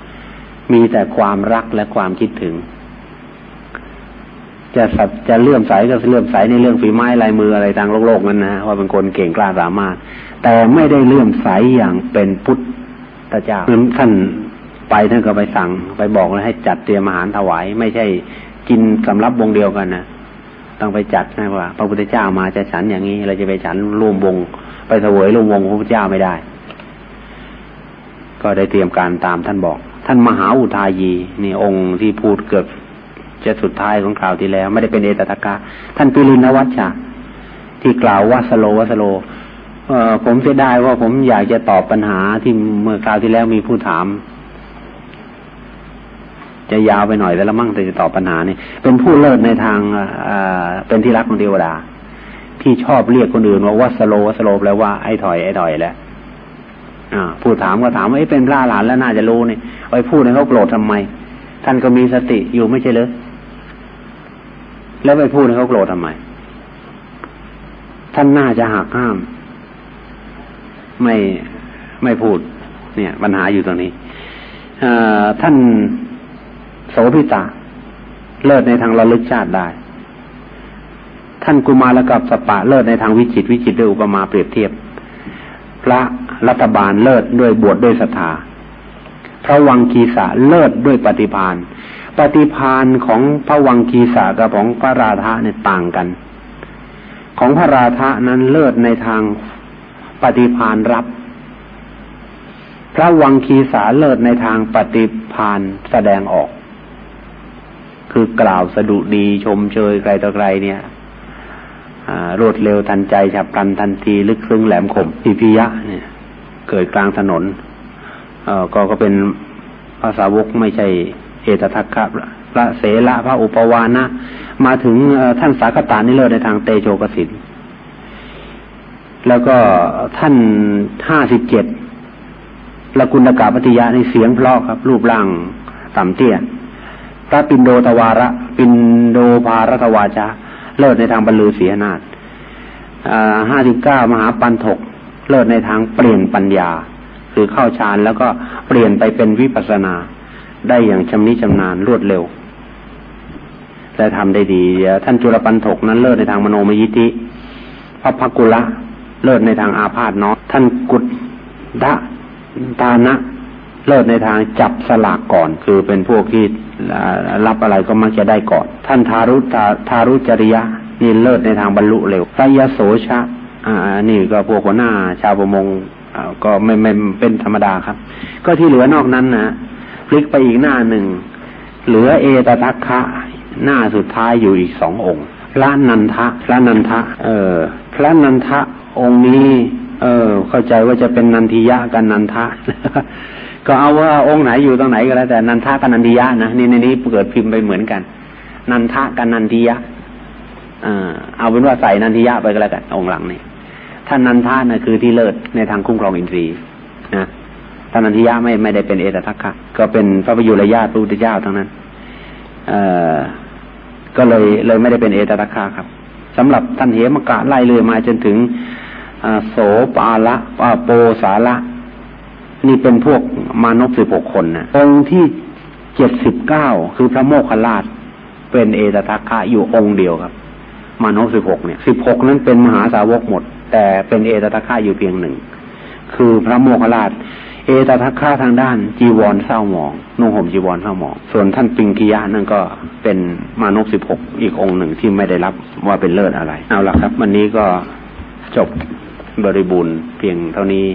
มีแต่ความรักและความคิดถึง จะสัจะเลื่อมใสก็เลื่อมใสในเรื่องฝีไม้ลายมืออะไรทางโลกโลกนั้นนะว่าเป็นคนเก่งกล้าสามารถ แต่ไม่ได้เลื่อมใสอย่างเป็นพุทธเจ้าท่านไปท่านก็ไปสั่ง ไปบอกเลยให้จัดเตรียมอาหารถวาย ไม่ใช่กินสำรับวงเดียวกันนะ ต้องไปจัดนะว่า พระพุทธเจ้ามาจะฉันอย่างนี้ เราจะไปฉันร่วมวง ไปเสวยร่วมวงพระพุทธเจ้าไม่ได้ ก็ได้เตรียมการตามท่านบอก ท่านมหาอุทายีนี่องค์ที่พูดเกือบจะสุดท้ายของคราวที่แล้ว ไม่ได้เป็นเอตตะกะท่านปิรินวัชชาที่กล่าวว่าสโลวัสโลเออผมเสียดายว่าผมอยากจะตอบปัญหาที่เมื่อคราวที่แล้วมีผู้ถาม จะยาวไปหน่อยแต่ละมั่งแต่จะตอบปัญหานี่เป็นผู้เลิศในทางเป็นที่รักของเทวดา ที่ชอบเรียกคนอื่นว่าวัสโลวัสโลแปลว่าไอ้ถอยไอ้ถอยแล้วผู้ถามก็ถามว่าไอ้เป็นพระหลานแล้วน่าจะรู้นี่ไอ้พูดให้เขาโกรธทำไม ท่านก็มีสติอยู่ไม่ใช่เลยแล้วไปพูดให้เขาโกรธทำไม ท่านน่าจะหักห้าม ไม่ไม่พูด เนี่ย ปัญหาอยู่ตรงนี้ท่าน โสพิตา เลิศในทางระลึกชาติได้ ท่านกุมารกับสปะเลิศในทางวิจิตวิจิตด้วยอุปมาเปรียบเทียบ พระรัฐบาลเลิศด้วยบวชดด้วยศรัทธาพระวังคีสะเลิศด้วยปฏิพานปฏิพานของพระวังคีสะกับของพระราธะเนี่ยต่างกัน ของพระราธะนั้นเลิศในทางปฏิพานรับ พระวังคีสาเลิศในทางปฏิพานแสดงออก คือกล่าวสดุดีชมเชยไกลต่อไกลเนี่ยรวดเร็วทันใจฉับพลันทันทีลึกซึ้งแหลมคมพิพิยะ เนี่ย เกิดกลางถนนเออก็ก็เป็นภาษาวกไม่ใช่เอตทัคคะพระเสละพระอุปวานะมาถึงท่านสากตานิเลิศในทางเตโชกสินแล้วก็ท่านห้าสิบเจ็ดละกุณกาปฏิยะในเสียงเพลาะครับ รูปร่างต่ำเตี้ย พระปินโดตวาระ ปินโดภารตวาจาเลิศในทางบรรลือเสียนาฏห้าสิบเก้ามหาปันถก เลิศในทางเปลี่ยนปัญญา คือเข้าฌานแล้วก็เปลี่ยนไปเป็นวิปัสนา ได้อย่างชำนิชำนาญรวดเร็วและทำได้ดี ท่านจุลปันถกนั้นเลิศในทางมโนมยิธิพระพักุละ เลิศในทางอาพาธเนาะท่านกุดดะตานะ เลิศในทางจับสลากก่อน คือเป็นพวกที่รับอะไรก็มักจะได้ก่อน ท่านทารุทาทารุจริยะนี่เลิศในทางบรรลุเร็วไสยโสชะ อ่า นี่ก็พวกหัวหน้า ชาวประมงก็ไม่ไม่เป็นธรรมดาครับ ก็ที่เหลือนอกนั้นนะพลิกไปอีกหน้าหนึ่ง เหลือเอตทัคคะ หน้าสุดท้ายอยู่อีกสององค์พระนันทะพระนันทะ เออ พระนันทะองค์นี้ เออ เข้าใจว่าจะเป็นนันทิยะกันนันทะ ก็เอาว่าองค์ไหนอยู่ตรงไหนก็แล้วแต่นันทะกับนันทิยะนะนี่ในนี้เกิดพิมพ์ไปเหมือนกัน นันทะกับนันทิยะอเอาเป็นว่าใส่นันทิยะไปก็แล้วกันองค์หลังนี่ท่านนันทะนะ่ะคือที่เลิศในทางคุ้มครองอินทรีย์นะท่านนันทิยะไม่ไม่ได้เป็นเอตทัคคะก็เป็นพระประยุรญาติพระพุทธเจ้าทั้งนั้น เออก็เลยเลยไม่ได้เป็นเอตทัคคะครับสำหรับท่านเหมกะไล่เลยมาจนถึงโสปาละปาโปสาละ นี่เป็นพวกมานพสิบหกคนนะองค์ที่เจ็ดสิบเก้าคือพระโมคคัลลาชเป็นเอตทัคคะอยู่องค์เดียวครับมานพสิบหกเนี่ยสิบหกนั้นเป็นมหาสาวกหมด แต่เป็นเอตทัคคะอยู่เพียงหนึ่งคือพระโมคคัลลาชเอตทัคคะทางด้านจีวรเศร้าหมองนุ่งห่มจีวรเศร้าหมอง ส่วนท่านปิงกิยะนั่นก็เป็นมานพสิบหกอีกองค์หนึ่งที่ไม่ได้รับว่าเป็นเลิศอะไร เอาละครับ วันนี้ก็จบบริบูรณ์เพียงเท่านี้